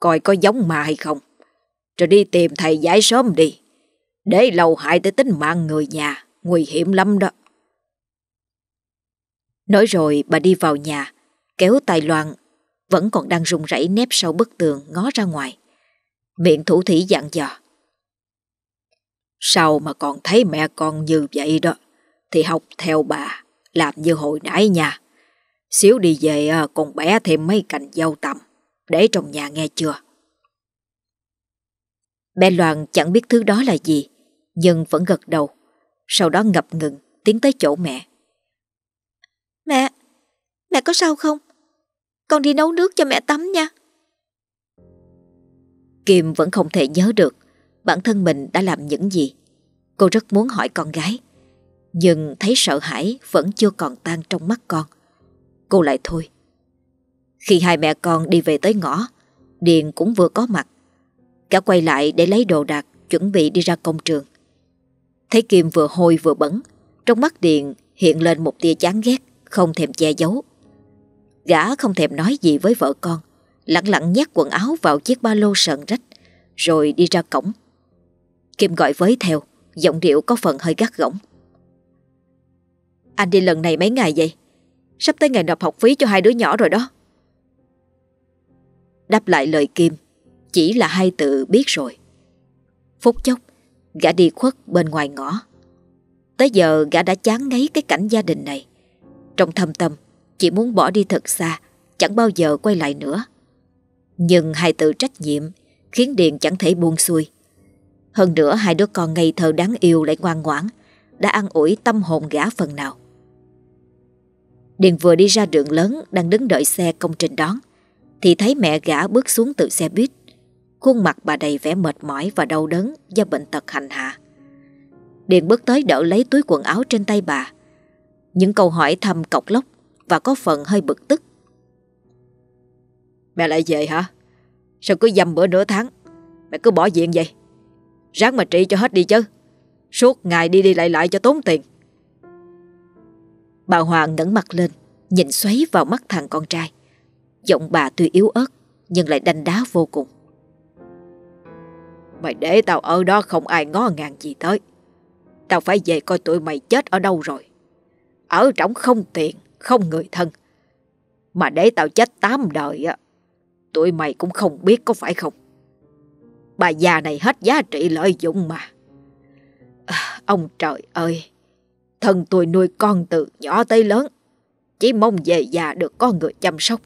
S3: coi có giống ma hay không. Rồi đi tìm thầy giải sớm đi. Để lâu hại tới tính mạng người nhà, nguy hiểm lắm đó.
S1: Nói rồi bà đi vào nhà, kéo tài loạn, vẫn còn đang run rẩy nép sau bức tường ngó ra ngoài. Miệng thủ thủy dặn dò.
S3: Sao mà còn thấy mẹ con như vậy đó, thì học theo bà, làm như hồi nãy nha. Xíu đi về à, còn bẻ thêm mấy cành dâu tầm, để trong nhà nghe chưa?
S1: Bé Loan chẳng biết thứ đó là gì, nhưng vẫn gật đầu. Sau đó ngập ngừng tiến tới chỗ mẹ. Mẹ, mẹ có sao không? Con đi nấu nước cho mẹ tắm nha. Kim vẫn không thể nhớ được bản thân mình đã làm những gì. Cô rất muốn hỏi con gái, nhưng thấy sợ hãi vẫn chưa còn tan trong mắt con. Cô lại thôi. Khi hai mẹ con đi về tới ngõ, Điền cũng vừa có mặt. Cả quay lại để lấy đồ đạc, chuẩn bị đi ra công trường. Thấy Kim vừa hôi vừa bẩn, trong mắt Điền hiện lên một tia chán ghét, không thèm che giấu. Gã không thèm nói gì với vợ con, lặng lặng nhét quần áo vào chiếc ba lô sờn rách, rồi đi ra cổng. Kim gọi với theo, giọng điệu có phần hơi gắt gỏng. Anh đi lần này mấy ngày vậy? Sắp tới ngày nộp học phí cho hai đứa nhỏ rồi đó. Đáp lại lời Kim, chỉ là hai tự biết rồi. Phút chốc, gã đi khuất bên ngoài ngõ. Tới giờ gã đã chán ngấy cái cảnh gia đình này. Trong thâm tâm, chỉ muốn bỏ đi thật xa, chẳng bao giờ quay lại nữa. Nhưng hai tự trách nhiệm khiến Điền chẳng thể buông xuôi. Hơn nữa hai đứa con ngây thơ đáng yêu lại ngoan ngoãn, đã ăn ủi tâm hồn gã phần nào. Điền vừa đi ra đường lớn đang đứng đợi xe công trình đón, thì thấy mẹ gã bước xuống từ xe buýt. Khuôn mặt bà đầy vẻ mệt mỏi và đau đớn do bệnh tật hành hạ. Điền bước tới đỡ lấy túi quần áo trên tay bà. Những câu hỏi thầm cọc lóc và có phần hơi bực tức.
S3: Mẹ lại về hả? Sao cứ dầm bữa nửa tháng? Mẹ cứ bỏ viện vậy? Ráng mà trị cho hết đi chứ. Suốt ngày đi đi lại lại cho tốn tiền.
S1: Bà Hoàng ngẩng mặt lên, nhìn xoáy vào mắt thằng con trai. Giọng bà tuy yếu ớt, nhưng lại đanh đá vô cùng.
S3: Mày để tao ở đó không ai ngó ngàng gì tới. Tao phải về coi tụi mày chết ở đâu rồi. Ở trống không tiền, không người thân. Mà để tao chết tám đời á, tụi mày cũng không biết có phải không. Bà già này hết giá trị lợi dụng mà. À, ông trời ơi, thân tôi nuôi con từ nhỏ tới lớn, chỉ mong về già được có người chăm sóc.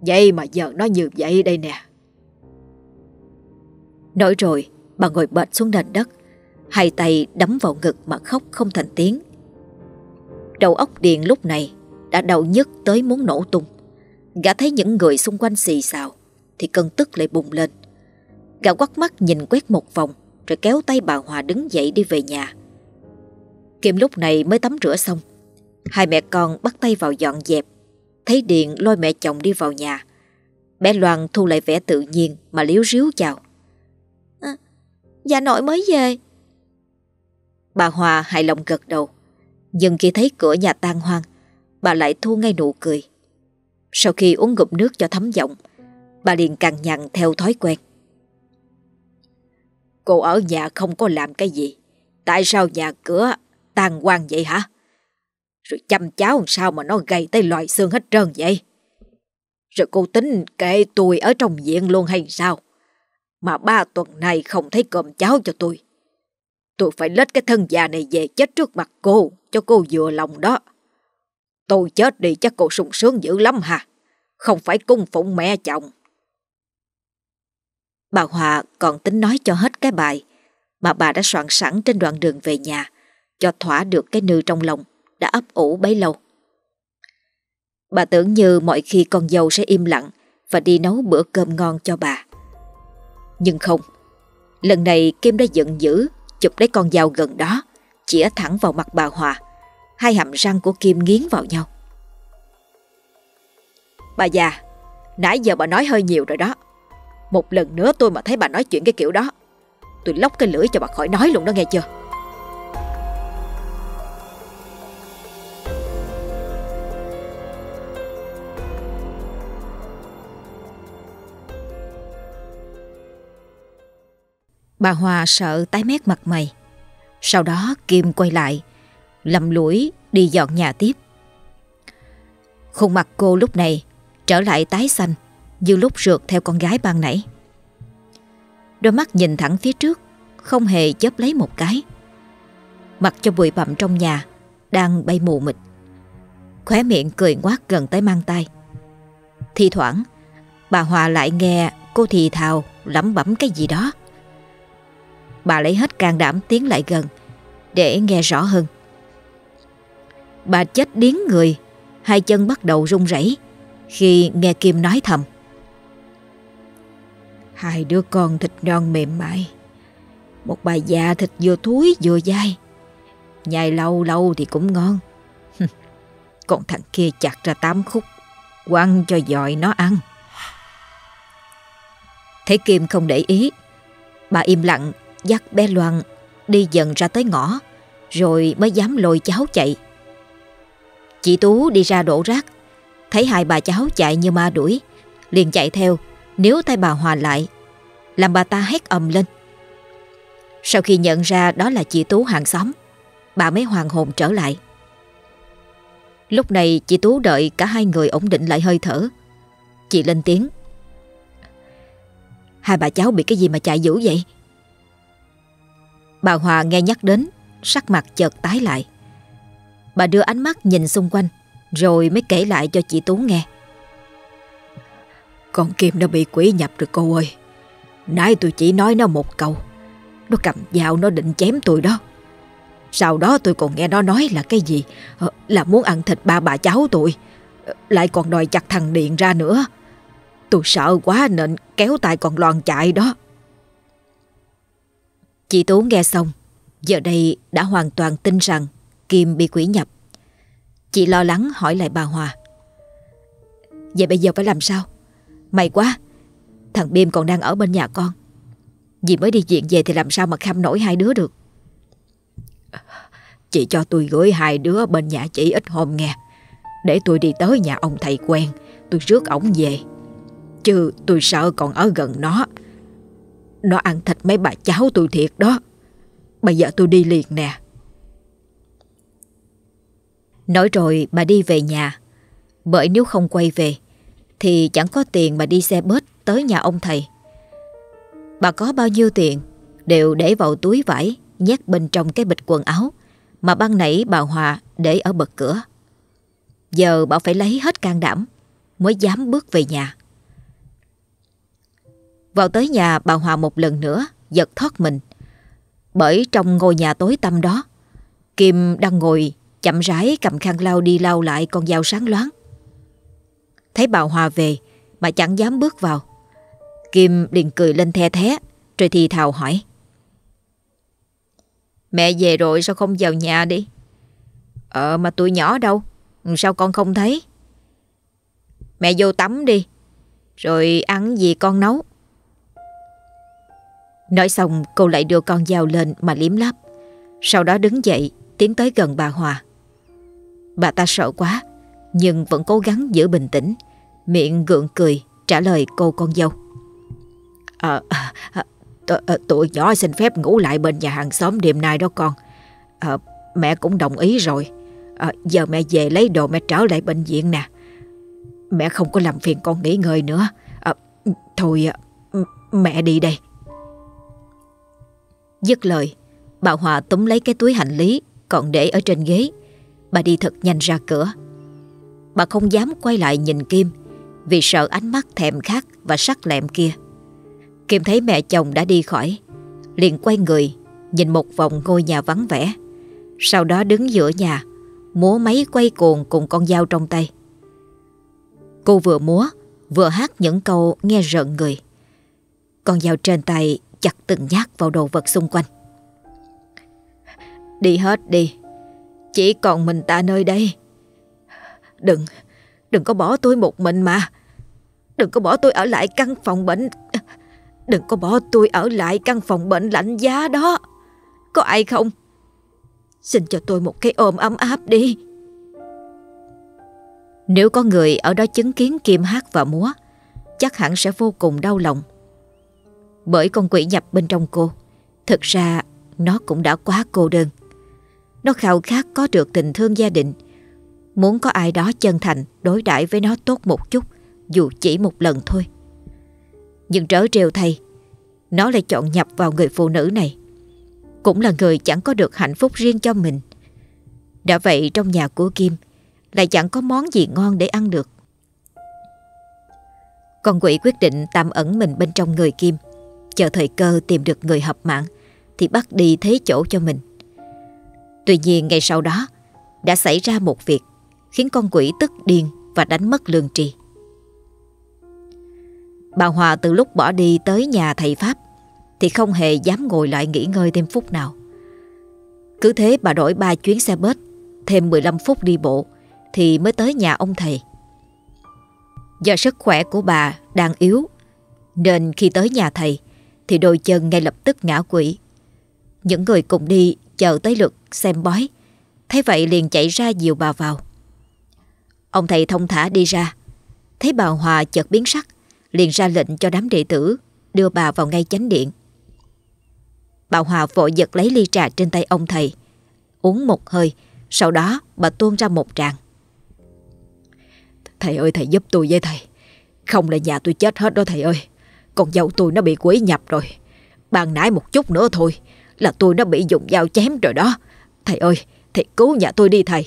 S3: Vậy mà giờ nó như vậy đây nè.
S1: Nói rồi, bà ngồi bệt xuống nền đất, hai tay đấm vào ngực mà khóc không thành tiếng. Đầu óc Điền lúc này đã đau nhức tới muốn nổ tung. Gã thấy những người xung quanh xì xào thì cơn tức lại bùng lên. Gã quắt mắt nhìn quét một vòng rồi kéo tay bà Hòa đứng dậy đi về nhà. Kim lúc này mới tắm rửa xong. Hai mẹ con bắt tay vào dọn dẹp. Thấy Điền lôi mẹ chồng đi vào nhà. Bé Loan thu lại vẻ tự nhiên mà liếu ríu chào. À, dạ nội mới về. Bà Hòa hài lòng gật đầu. Nhưng khi thấy cửa nhà tan hoang, bà lại thu ngay nụ cười. Sau khi uống ngụm nước cho thấm giọng, bà liền càng nhằn theo thói quen.
S3: Cô ở nhà không có làm cái gì. Tại sao nhà cửa tàn hoang vậy hả? Rồi chăm cháu làm sao mà nó gầy tới loài xương hết trơn vậy? Rồi cô tính kệ tôi ở trong viện luôn hay sao? Mà ba tuần này không thấy cơm cháo cho tôi. Tôi phải lết cái thân già này về chết trước mặt cô, cho cô vừa lòng đó. Tôi chết đi chắc cô sung sướng dữ lắm hả? Không phải cung phụng mẹ chồng.
S1: Bà Hòa còn tính nói cho hết cái bài mà bà đã soạn sẵn trên đoạn đường về nhà, cho thỏa được cái nư trong lòng đã ấp ủ bấy lâu. Bà tưởng như mọi khi con dâu sẽ im lặng và đi nấu bữa cơm ngon cho bà. Nhưng không, lần này Kim đã giận dữ chụp lấy con dao gần đó, chĩa thẳng vào mặt bà Hòa. Hai hàm răng của Kim nghiến vào nhau. Bà già, nãy giờ bà nói hơi nhiều rồi đó. Một lần nữa tôi mà thấy bà nói chuyện cái kiểu đó, tôi lóc cái lưỡi cho bà khỏi nói luôn đó nghe chưa? Bà Hòa sợ tái mét mặt mày. Sau đó Kim quay lại, lầm lũi đi dọn nhà tiếp. Khuôn mặt cô lúc này trở lại tái xanh như lúc rượt theo con gái ban nãy. Đôi mắt nhìn thẳng phía trước, không hề chớp lấy một cái. Mặc cho bụi bặm trong nhà đang bay mù mịt. Khóe miệng cười ngoác gần tới mang tay. Thì thoảng, bà Hòa lại nghe cô thì thào lẩm bẩm cái gì đó. Bà lấy hết can đảm tiến lại gần để nghe rõ hơn. Bà chết điếng người, hai chân bắt đầu run rẩy khi nghe Kim nói thầm. Hai đứa con thịt non mềm mại, một bà già thịt vừa thúi vừa dai, nhai lâu lâu thì cũng ngon. Còn thằng kia chặt ra tám khúc, quăng cho dòi nó ăn. Thấy Kim không để ý, bà im lặng dắt bé Loan đi dần ra tới ngõ, rồi mới dám lôi cháu chạy. Chị Tú đi ra đổ rác, thấy hai bà cháu chạy như ma đuổi, liền chạy theo, nếu tay bà Hòa lại, làm bà ta hét ầm lên. Sau khi nhận ra đó là chị Tú hàng xóm, bà mới hoàng hồn trở lại. Lúc này chị Tú đợi cả hai người ổn định lại hơi thở. Chị lên tiếng. Hai bà cháu bị cái gì mà chạy dữ vậy? Bà Hòa nghe nhắc đến, sắc mặt chợt tái lại. Bà đưa ánh mắt nhìn xung quanh, rồi mới kể lại cho chị Tú nghe. Con Kim nó bị quỷ nhập rồi cô ơi. Nãy tôi chỉ nói nó một câu. Nó cầm dao nó định chém tôi đó. Sau đó tôi còn nghe nó nói là cái gì? Ờ, là muốn ăn thịt ba bà cháu tôi. Ờ, lại còn đòi chặt thằng Điện ra nữa. Tôi sợ quá nên kéo tay còn loàn chạy đó. Chị Tú nghe xong, giờ đây đã hoàn toàn tin rằng Kim bị quỷ nhập. Chị lo lắng hỏi lại bà Hòa. Vậy bây giờ phải làm sao? May quá, thằng Biêm còn đang ở bên nhà con. Dì mới đi viện về thì làm sao mà khăm nổi hai đứa được. Chị cho tôi gửi hai đứa bên nhà chị ít hôm nghe. Để tôi đi tới nhà ông thầy quen, tôi rước ổng về. Chứ tôi sợ còn ở gần nó nó ăn thịt mấy bà cháu tôi thiệt đó. Bây giờ tôi đi liền nè. Nói rồi bà đi về nhà. Bởi nếu không quay về, thì chẳng có tiền mà đi xe bớt tới nhà ông thầy. Bà có bao nhiêu tiền, đều để vào túi vải, nhét bên trong cái bịch quần áo mà ban nãy bà Hòa để ở bậc cửa. Giờ bà phải lấy hết can đảm mới dám bước về nhà. Vào tới nhà bà Hòa một lần nữa giật thoát mình. Bởi trong ngôi nhà tối tăm đó, Kim đang ngồi chậm rãi cầm khăn lau đi lau lại con dao sáng loáng. Thấy bà Hòa về mà chẳng dám bước vào. Kim liền cười lên the thé rồi thì thào hỏi. Mẹ về rồi sao không vào nhà đi? Ờ mà tụi nhỏ đâu? Sao con không thấy? Mẹ vô tắm đi. Rồi ăn gì con nấu? Nói xong cô lại đưa con dao lên mà liếm láp. Sau đó đứng dậy Tiến tới gần bà Hòa. Bà ta sợ quá Nhưng vẫn cố gắng giữ bình tĩnh Miệng gượng cười trả lời cô con dâu. À, à, à, Tụi nhỏ xin phép ngủ lại bên nhà hàng xóm đêm nay đó con. À, Mẹ cũng đồng ý rồi. À, Giờ mẹ về lấy đồ mẹ trở lại bệnh viện nè. Mẹ không có làm phiền con nghỉ ngơi nữa. À, Thôi mẹ đi đây. Dứt lời, bà Hòa túm lấy cái túi hành lý còn để ở trên ghế. Bà đi thật nhanh ra cửa. Bà không dám quay lại nhìn Kim vì sợ ánh mắt thèm khát và sắc lẹm kia. Kim thấy mẹ chồng đã đi khỏi, liền quay người nhìn một vòng ngôi nhà vắng vẻ, Sau đó đứng giữa nhà Múa máy quay cuồng cùng con dao trong tay Cô vừa múa Vừa hát những câu nghe rợn người Con dao trên tay chặt từng nhát vào đồ vật xung quanh. Đi hết đi, Chỉ còn mình ta nơi đây. Đừng Đừng có bỏ tôi một mình mà. Đừng có bỏ tôi ở lại căn phòng bệnh. Đừng có bỏ tôi ở lại căn phòng bệnh lạnh giá đó. Có ai không? Xin cho tôi một cái ôm ấm áp đi. Nếu có người ở đó chứng kiến Kim hát và múa, Chắc hẳn sẽ vô cùng đau lòng. Bởi con quỷ nhập bên trong cô. Thực ra, nó cũng đã quá cô đơn. Nó khao khát có được tình thương gia đình. Muốn có ai đó chân thành đối đãi với nó tốt một chút, Dù chỉ một lần thôi. Nhưng trớ trêu thay, Nó lại chọn nhập vào người phụ nữ này. Cũng là người chẳng có được hạnh phúc riêng cho mình. Đã vậy trong nhà của Kim Lại chẳng có món gì ngon để ăn được. Con quỷ quyết định tạm ẩn mình bên trong người Kim. Chờ thời cơ tìm được người hợp mạng, Thì bắt đi thế chỗ cho mình. Tuy nhiên ngày sau đó, Đã xảy ra một việc Khiến con quỷ tức điên Và đánh mất lương tri. Bà Hòa từ lúc bỏ đi tới nhà thầy Pháp Thì không hề dám ngồi lại nghỉ ngơi thêm phút nào. Cứ thế bà đổi ba chuyến xe bus, Thêm 15 phút đi bộ Thì mới tới nhà ông thầy. Do sức khỏe của bà đang yếu, Nên khi tới nhà thầy thì đôi chân ngay lập tức ngã quỵ. Những người cùng đi chờ tới lượt xem bói. Thấy vậy liền chạy ra dìu bà vào. Ông thầy thông thả đi ra. Thấy bà Hòa chợt biến sắc liền ra lệnh cho đám đệ tử đưa bà vào ngay chánh điện. Bà Hòa vội giật lấy ly trà trên tay ông thầy, uống một hơi, sau đó bà tuôn ra một tràng. Thầy ơi thầy giúp tôi với thầy, không là nhà tôi chết hết đó thầy ơi, con dâu tôi nó bị quỷ nhập rồi, bàn nãy một chút nữa thôi là tôi nó bị dùng dao chém rồi đó, thầy ơi thầy cứu nhà tôi đi thầy.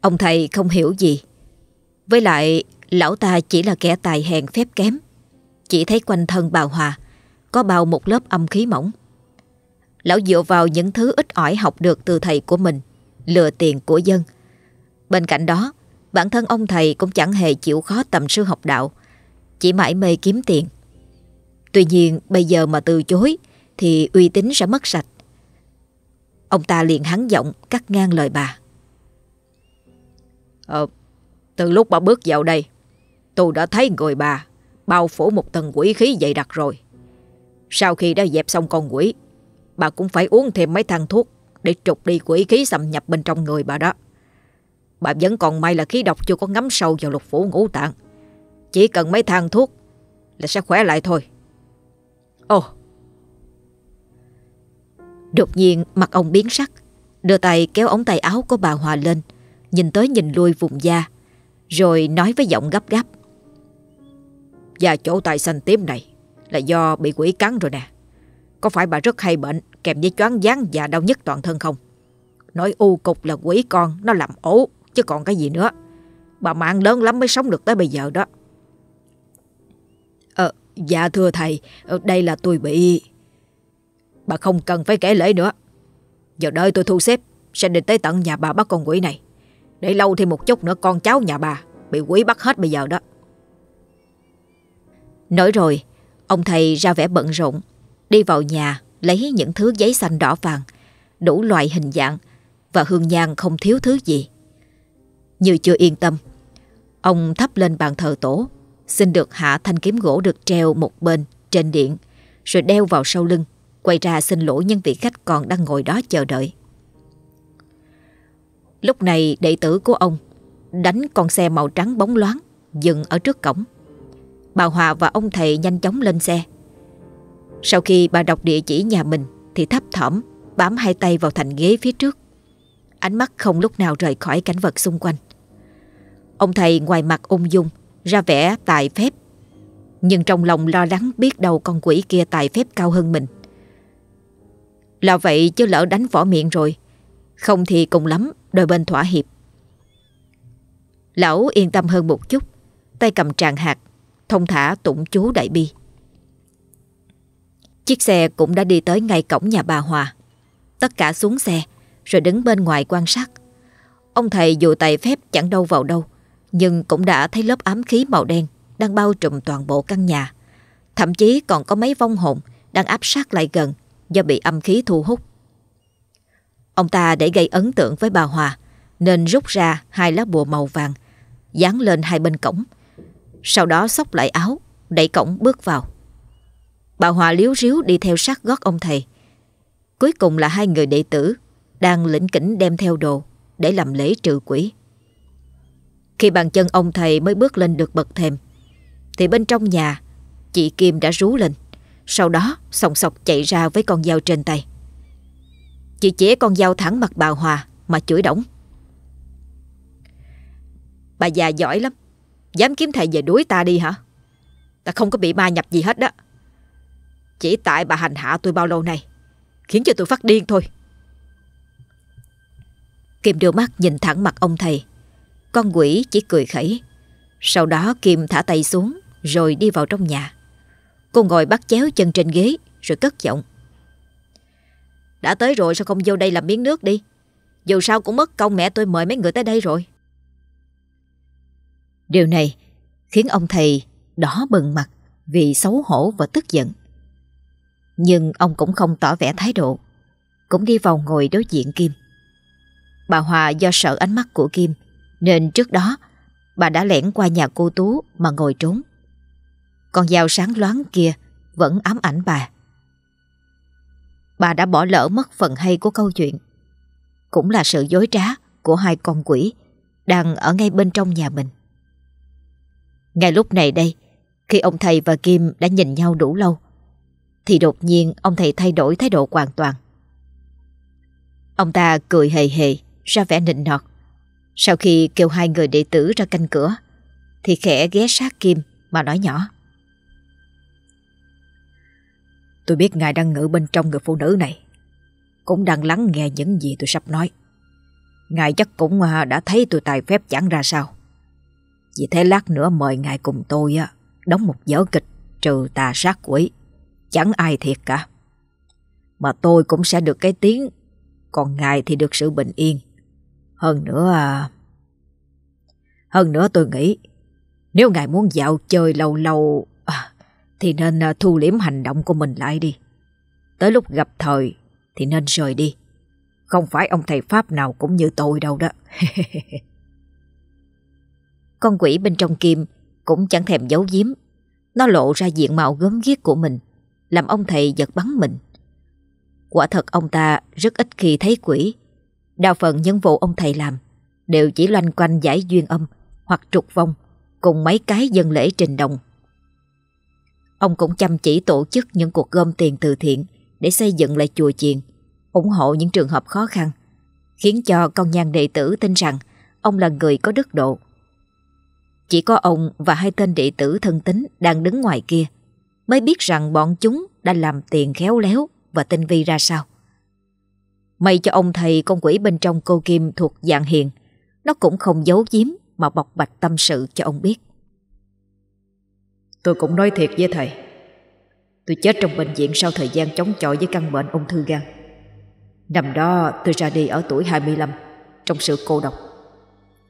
S1: Ông thầy không hiểu gì, với lại Lão ta chỉ là kẻ tài hèn phép kém. Chỉ thấy quanh thân bào hòa Có bao một lớp âm khí mỏng. Lão dựa vào những thứ ít ỏi học được từ thầy của mình Lừa tiền của dân. Bên cạnh đó Bản thân ông thầy cũng chẳng hề chịu khó tầm sư học đạo. Chỉ mãi mê kiếm tiền Tuy nhiên bây giờ mà từ chối Thì uy tín sẽ mất sạch Ông ta liền hắn giọng cắt ngang lời bà Ờ Từ lúc bà bước vào đây Tôi đã thấy người bà bao phủ một tầng quỷ khí dày đặc rồi. Sau khi đã dẹp xong con quỷ, bà cũng phải uống thêm mấy thang thuốc để trục đi quỷ khí xâm nhập bên trong người bà đó. Bà vẫn còn may là khí độc chưa có ngắm sâu vào lục phủ ngũ tạng. Chỉ cần mấy thang thuốc là sẽ khỏe lại thôi. Ồ! Đột nhiên mặt ông biến sắc, đưa tay kéo ống tay áo của bà Hòa lên, nhìn tới nhìn lui vùng da, rồi nói với giọng gấp gáp. Và chỗ tay xanh tím này là do bị quỷ cắn rồi nè. Có phải bà rất hay bệnh kèm với choáng váng và đau nhức toàn thân không? Nói u cục là quỷ con nó làm ổ chứ còn cái gì nữa. Bà mạng lớn lắm mới sống được tới bây giờ đó. Dạ thưa thầy, ờ, đây là tôi bị... Bà không cần phải kể lễ nữa. Giờ đợi tôi thu xếp, sẽ đi tới tận nhà bà bắt con quỷ này. Để lâu thêm một chút nữa con cháu nhà bà bị quỷ bắt hết bây giờ đó. Nói rồi, ông thầy ra vẻ bận rộn, đi vào nhà lấy những thứ giấy xanh đỏ vàng, đủ loại hình dạng và hương nhang không thiếu thứ gì. Như chưa yên tâm, ông thắp lên bàn thờ tổ, xin được hạ thanh kiếm gỗ được treo một bên trên điện, rồi đeo vào sau lưng, quay ra xin lỗi những vị khách còn đang ngồi đó chờ đợi. Lúc này đệ tử của ông đánh con xe màu trắng bóng loáng dừng ở trước cổng. Bà Hòa và ông thầy nhanh chóng lên xe. Sau khi bà đọc địa chỉ nhà mình thì thấp thỏm bám hai tay vào thành ghế phía trước. Ánh mắt không lúc nào rời khỏi cảnh vật xung quanh. Ông thầy ngoài mặt ung dung, ra vẻ tài phép. Nhưng trong lòng lo lắng biết đâu con quỷ kia tài phép cao hơn mình. Là vậy chứ lỡ đánh võ miệng rồi. Không thì cùng lắm đôi bên thỏa hiệp. Lão yên tâm hơn một chút, tay cầm tràng hạt thông thả tụng chú đại bi. Chiếc xe cũng đã đi tới ngay cổng nhà bà Hòa. Tất cả xuống xe Rồi đứng bên ngoài quan sát Ông thầy dù tài phép chẳng đâu vào đâu nhưng cũng đã thấy lớp ám khí màu đen Đang bao trùm toàn bộ căn nhà. Thậm chí còn có mấy vong hồn Đang áp sát lại gần Do bị âm khí thu hút. Ông ta để gây ấn tượng với bà Hòa, Nên rút ra hai lá bùa màu vàng, Dán lên hai bên cổng. Sau đó xốc lại áo, Đẩy cổng bước vào. Bà Hòa liếu ríu đi theo sát gót ông thầy. Cuối cùng là hai người đệ tử Đang lĩnh kỉnh đem theo đồ Để làm lễ trừ quỷ. Khi bàn chân ông thầy mới bước lên được bậc thềm, Thì bên trong nhà, Chị Kim đã rú lên. Sau đó, sòng sọc chạy ra với con dao trên tay. Chị chế con dao thẳng mặt bà Hòa Mà chửi đổng. Bà già giỏi lắm, Dám kiếm thầy về đuổi ta đi hả? Ta không có bị ma nhập gì hết đó. Chỉ tại bà hành hạ tôi bao lâu nay, Khiến cho tôi phát điên thôi. Kim đưa mắt nhìn thẳng mặt ông thầy. Con quỷ chỉ cười khẩy. Sau đó Kim thả tay xuống Rồi đi vào trong nhà. Cô ngồi bắt chéo chân trên ghế Rồi cất giọng. Đã tới rồi sao không vô đây làm miếng nước đi? Dù sao cũng mất công mẹ tôi mời mấy người tới đây rồi. Điều này khiến ông thầy đỏ bừng mặt vì xấu hổ và tức giận. Nhưng ông cũng không tỏ vẻ thái độ, cũng đi vào ngồi đối diện Kim. Bà Hòa do sợ ánh mắt của Kim nên trước đó bà đã lẻn qua nhà cô Tú mà ngồi trốn. Con dao sáng loáng kia vẫn ám ảnh bà. Bà đã bỏ lỡ mất phần hay của câu chuyện. Cũng là sự dối trá của hai con quỷ đang ở ngay bên trong nhà mình. Ngay lúc này đây, khi ông thầy và Kim đã nhìn nhau đủ lâu, thì đột nhiên ông thầy thay đổi thái độ hoàn toàn. Ông ta cười hề hề, ra vẻ nịnh nọt. Sau khi kêu hai người đệ tử ra canh cửa, thì khẽ ghé sát Kim mà nói nhỏ.
S3: Tôi biết ngài đang ngự bên trong người phụ nữ này, cũng đang lắng nghe những gì tôi sắp nói. Ngài chắc cũng à, đã thấy tôi tài phép chẳng ra sao. Vì thế lát nữa mời ngài cùng tôi á đóng một vở kịch trừ tà sát quỷ. Chẳng ai thiệt cả. Mà tôi cũng sẽ được cái tiếng, còn ngài thì được sự bình yên. Hơn nữa. À, hơn nữa tôi nghĩ, nếu ngài muốn dạo chơi lâu lâu à, thì nên à, thu liếm hành động của mình lại đi. Tới lúc gặp thời thì nên rời đi. Không phải ông thầy Pháp nào cũng như tôi đâu đó.
S1: Con quỷ bên trong kim cũng chẳng thèm giấu giếm. Nó lộ ra diện mạo gớm ghiếc của mình, làm ông thầy giật bắn mình. Quả thật ông ta rất ít khi thấy quỷ. Đa phần nhân vụ ông thầy làm đều chỉ loanh quanh giải duyên âm hoặc trục vong cùng mấy cái dân lễ trình đồng. Ông cũng chăm chỉ tổ chức những cuộc gom tiền từ thiện để xây dựng lại chùa chiền, ủng hộ những trường hợp khó khăn, khiến cho con nhang đệ tử tin rằng ông là người có đức độ. Chỉ có ông và hai tên đệ tử thân tín đang đứng ngoài kia mới biết rằng bọn chúng đã làm tiền khéo léo và tinh vi ra sao. May cho ông thầy con quỷ bên trong cô Kim thuộc dạng hiền, nó cũng không giấu giếm mà bộc bạch tâm sự cho ông biết.
S3: Tôi cũng nói thiệt với thầy, tôi chết trong bệnh viện sau thời gian chống chọi với căn bệnh ung thư gan. Năm đó tôi ra đi ở tuổi 25 trong sự cô độc.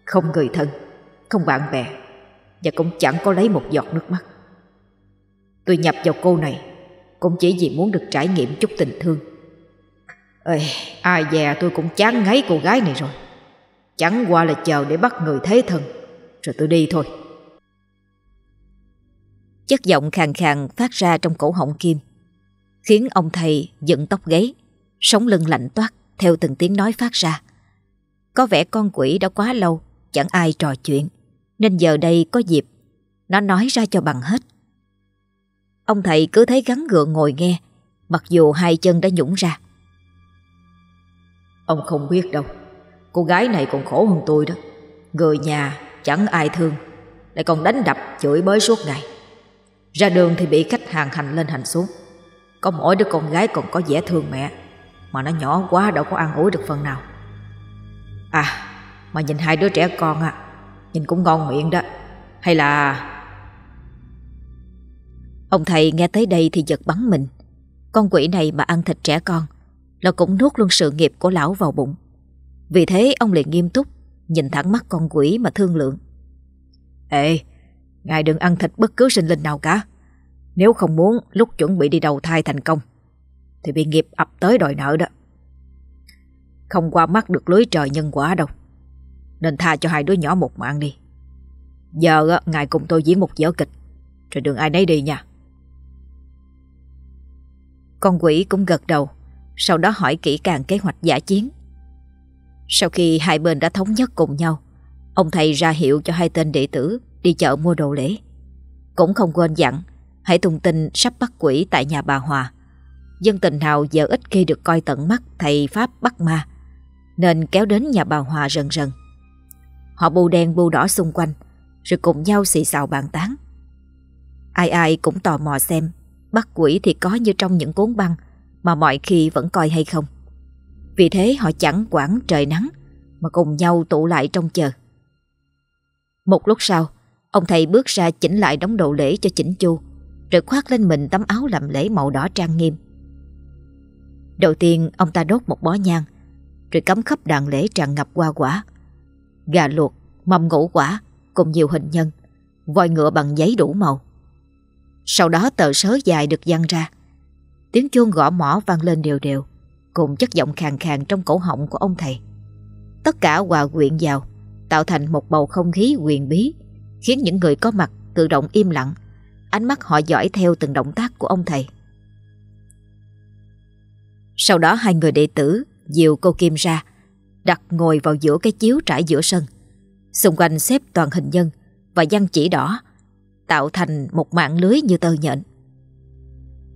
S3: Không người thân, không bạn bè, và cũng chẳng có lấy một giọt nước mắt Tôi nhập vào cô này Cũng chỉ vì muốn được trải nghiệm chút tình thương Ê, Ai già tôi cũng chán ngấy cô gái này rồi. Chẳng qua là chờ để bắt người thế thân Rồi tôi đi thôi.
S1: Chất giọng khàn khàn phát ra trong cổ họng Kim Khiến ông thầy dựng tóc gáy Sống lưng lạnh toát Theo từng tiếng nói phát ra. Có vẻ con quỷ đã quá lâu Chẳng ai trò chuyện nên giờ đây có dịp Nó nói ra cho bằng hết. Ông thầy cứ thấy gắn gượng ngồi nghe Mặc dù hai chân đã nhũng ra
S3: Ông không biết đâu. Cô gái này còn khổ hơn tôi đó. Người nhà chẳng ai thương. Lại còn đánh đập chửi bới suốt ngày. Ra đường thì bị khách hàng hành lên hành xuống. Có mỗi đứa con gái còn có vẻ thương mẹ, Mà nó nhỏ quá đâu có ăn ủi được phần nào. À mà nhìn hai đứa trẻ con à Nhìn cũng ngon miệng đó. Hay là
S1: Ông thầy nghe tới đây thì giật bắn mình. Con quỷ này mà ăn thịt trẻ con là cũng nuốt luôn sự nghiệp của lão vào bụng. Vì thế ông liền nghiêm túc, nhìn thẳng mắt con quỷ mà thương lượng.
S3: Ê, ngài đừng ăn thịt bất cứ sinh linh nào cả. Nếu không muốn lúc chuẩn bị đi đầu thai thành công, thì bị nghiệp ập tới đòi nợ đó. Không qua mắt được lưới trời nhân quả đâu. Nên tha cho hai đứa nhỏ một mạng đi. Giờ ngài cùng tôi diễn một vở kịch, rồi đừng ai nấy đi nha.
S1: Con quỷ cũng gật đầu, sau đó hỏi kỹ càng kế hoạch giả chiến. Sau khi hai bên đã thống nhất cùng nhau, ông thầy ra hiệu cho hai tên đệ tử đi chợ mua đồ lễ. Cũng không quên dặn, hãy tung tin sắp bắt quỷ tại nhà bà Hòa. Dân tình nào giờ ít khi được coi tận mắt thầy Pháp bắt ma, nên kéo đến nhà bà Hòa rần rần. Họ bu đen bu đỏ xung quanh, rồi cùng nhau xì xào bàn tán. Ai ai cũng tò mò xem bắt quỷ thì có như trong những cuốn băng mà mọi khi vẫn coi hay không. Vì thế họ chẳng quản trời nắng mà cùng nhau tụ lại trong chờ. Một lúc sau, ông thầy bước ra chỉnh lại đống đồ lễ cho chỉnh chu, rồi khoác lên mình tấm áo làm lễ màu đỏ trang nghiêm. Đầu tiên ông ta đốt một bó nhang, rồi cắm khắp đàn lễ tràn ngập hoa quả. Gà luộc, mâm ngũ quả cùng nhiều hình nhân, voi ngựa bằng giấy đủ màu. Sau đó tờ sớ dài được dăng ra. Tiếng chuông gõ mỏ vang lên đều đều, cùng chất giọng khàn khàn trong cổ họng của ông thầy. Tất cả hòa quyện vào, tạo thành một bầu không khí quyền bí, khiến những người có mặt tự động im lặng, ánh mắt họ dõi theo từng động tác của ông thầy. Sau đó hai người đệ tử dìu cô Kim ra, đặt ngồi vào giữa cái chiếu trải giữa sân. Xung quanh xếp toàn hình nhân và văn chỉ đỏ tạo thành một mạng lưới như tơ nhện.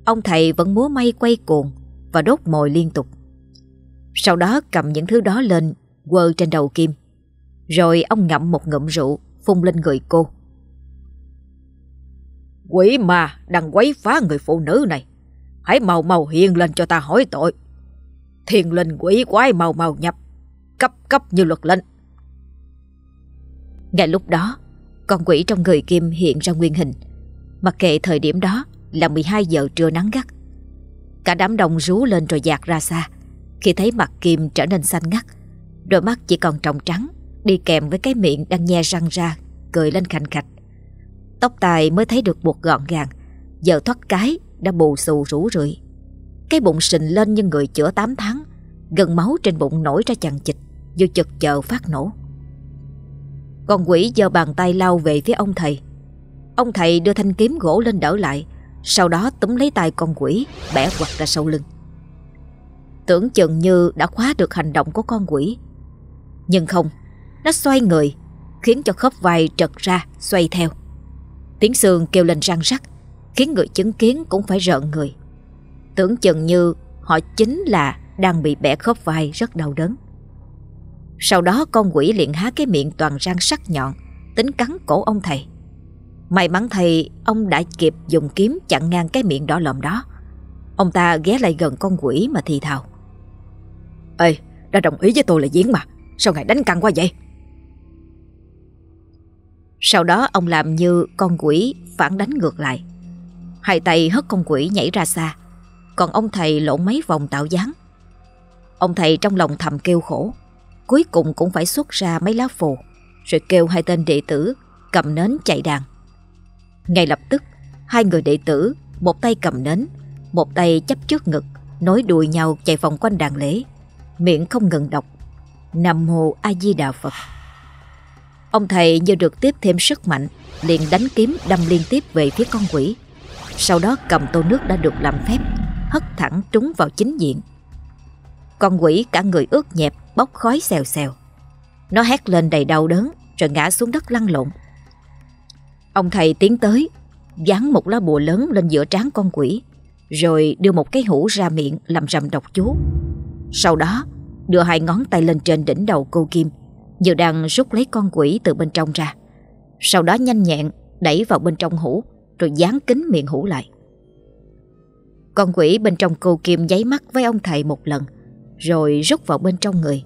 S1: Ông thầy vẫn múa may quay cuồng và đốt mồi liên tục. Sau đó cầm những thứ đó lên quơ trên đầu Kim. Rồi ông ngậm một ngụm rượu phun lên người cô.
S3: Quỷ mà đang quấy phá người phụ nữ này. Hãy mau mau hiện lên cho ta hỏi tội. Thiên linh quỷ quái mau mau nhập, cấp cấp như luật lệnh.
S1: Ngay lúc đó, con quỷ trong người Kim hiện ra nguyên hình Mặc kệ thời điểm đó là 12 giờ trưa nắng gắt. Cả đám đông rú lên rồi dạt ra xa. Khi thấy mặt Kim trở nên xanh ngắt, Đôi mắt chỉ còn tròng trắng, Đi kèm với cái miệng đang nhe răng ra, Cười lên khành khạch. Tóc tài mới thấy được buộc gọn gàng, Giờ thoát cái đã bù xù rủ rượi. Cái bụng sình lên như người chữa 8 tháng, Gần máu trên bụng nổi ra chằng chịch vô chực chờ phát nổ. Con quỷ giơ bàn tay lao về phía ông thầy. Ông thầy đưa thanh kiếm gỗ lên đỡ lại sau đó túm lấy tay con quỷ, Bẻ quặt ra sau lưng. Tưởng chừng như đã khóa được hành động của con quỷ. Nhưng không, Nó xoay người, Khiến cho khớp vai trật ra, xoay theo. Tiếng xương kêu lên răng rắc, Khiến người chứng kiến cũng phải rợn người. Tưởng chừng như Họ chính là đang bị bẻ khớp vai rất đau đớn. Sau đó con quỷ liền há cái miệng toàn răng sắc nhọn, Tính cắn cổ ông thầy. May mắn thầy Ông đã kịp dùng kiếm chặn ngang cái miệng đỏ lòm đó. Ông ta ghé lại gần con quỷ mà thì thào. Ê Đã đồng ý với tôi là diễn mà. Sao ngài đánh căng quá vậy? Sau đó ông làm như con quỷ phản đánh ngược lại. Hai tay hất con quỷ nhảy ra xa. Còn ông thầy lộn mấy vòng tạo dáng. Ông thầy trong lòng thầm kêu khổ. Cuối cùng cũng phải xuất ra mấy lá phù, Rồi kêu hai tên đệ tử Cầm nến chạy đàn. Ngay lập tức, Hai người đệ tử, Một tay cầm nến, Một tay chấp trước ngực, Nối đuôi nhau chạy vòng quanh đàn lễ Miệng không ngừng đọc, Nam Mô A Di Đà Phật Ông thầy như được tiếp thêm sức mạnh, liền đánh kiếm đâm liên tiếp về phía con quỷ Sau đó cầm tô nước đã được làm phép, Hất thẳng trúng vào chính diện Con quỷ cả người ướt nhẹp, bốc khói xèo xèo. Nó hét lên đầy đau đớn, rồi ngã xuống đất lăn lộn. Ông thầy tiến tới, dán một lá bùa lớn lên giữa trán con quỷ, rồi đưa một cái hũ ra miệng làm rầm độc chú. Sau đó, đưa hai ngón tay lên trên đỉnh đầu cô Kim, như đang rút lấy con quỷ từ bên trong ra. Sau đó nhanh nhẹn đẩy vào bên trong hũ, rồi dán kín miệng hũ lại. Con quỷ bên trong cô Kim nháy mắt với ông thầy một lần, rồi rút vào bên trong người.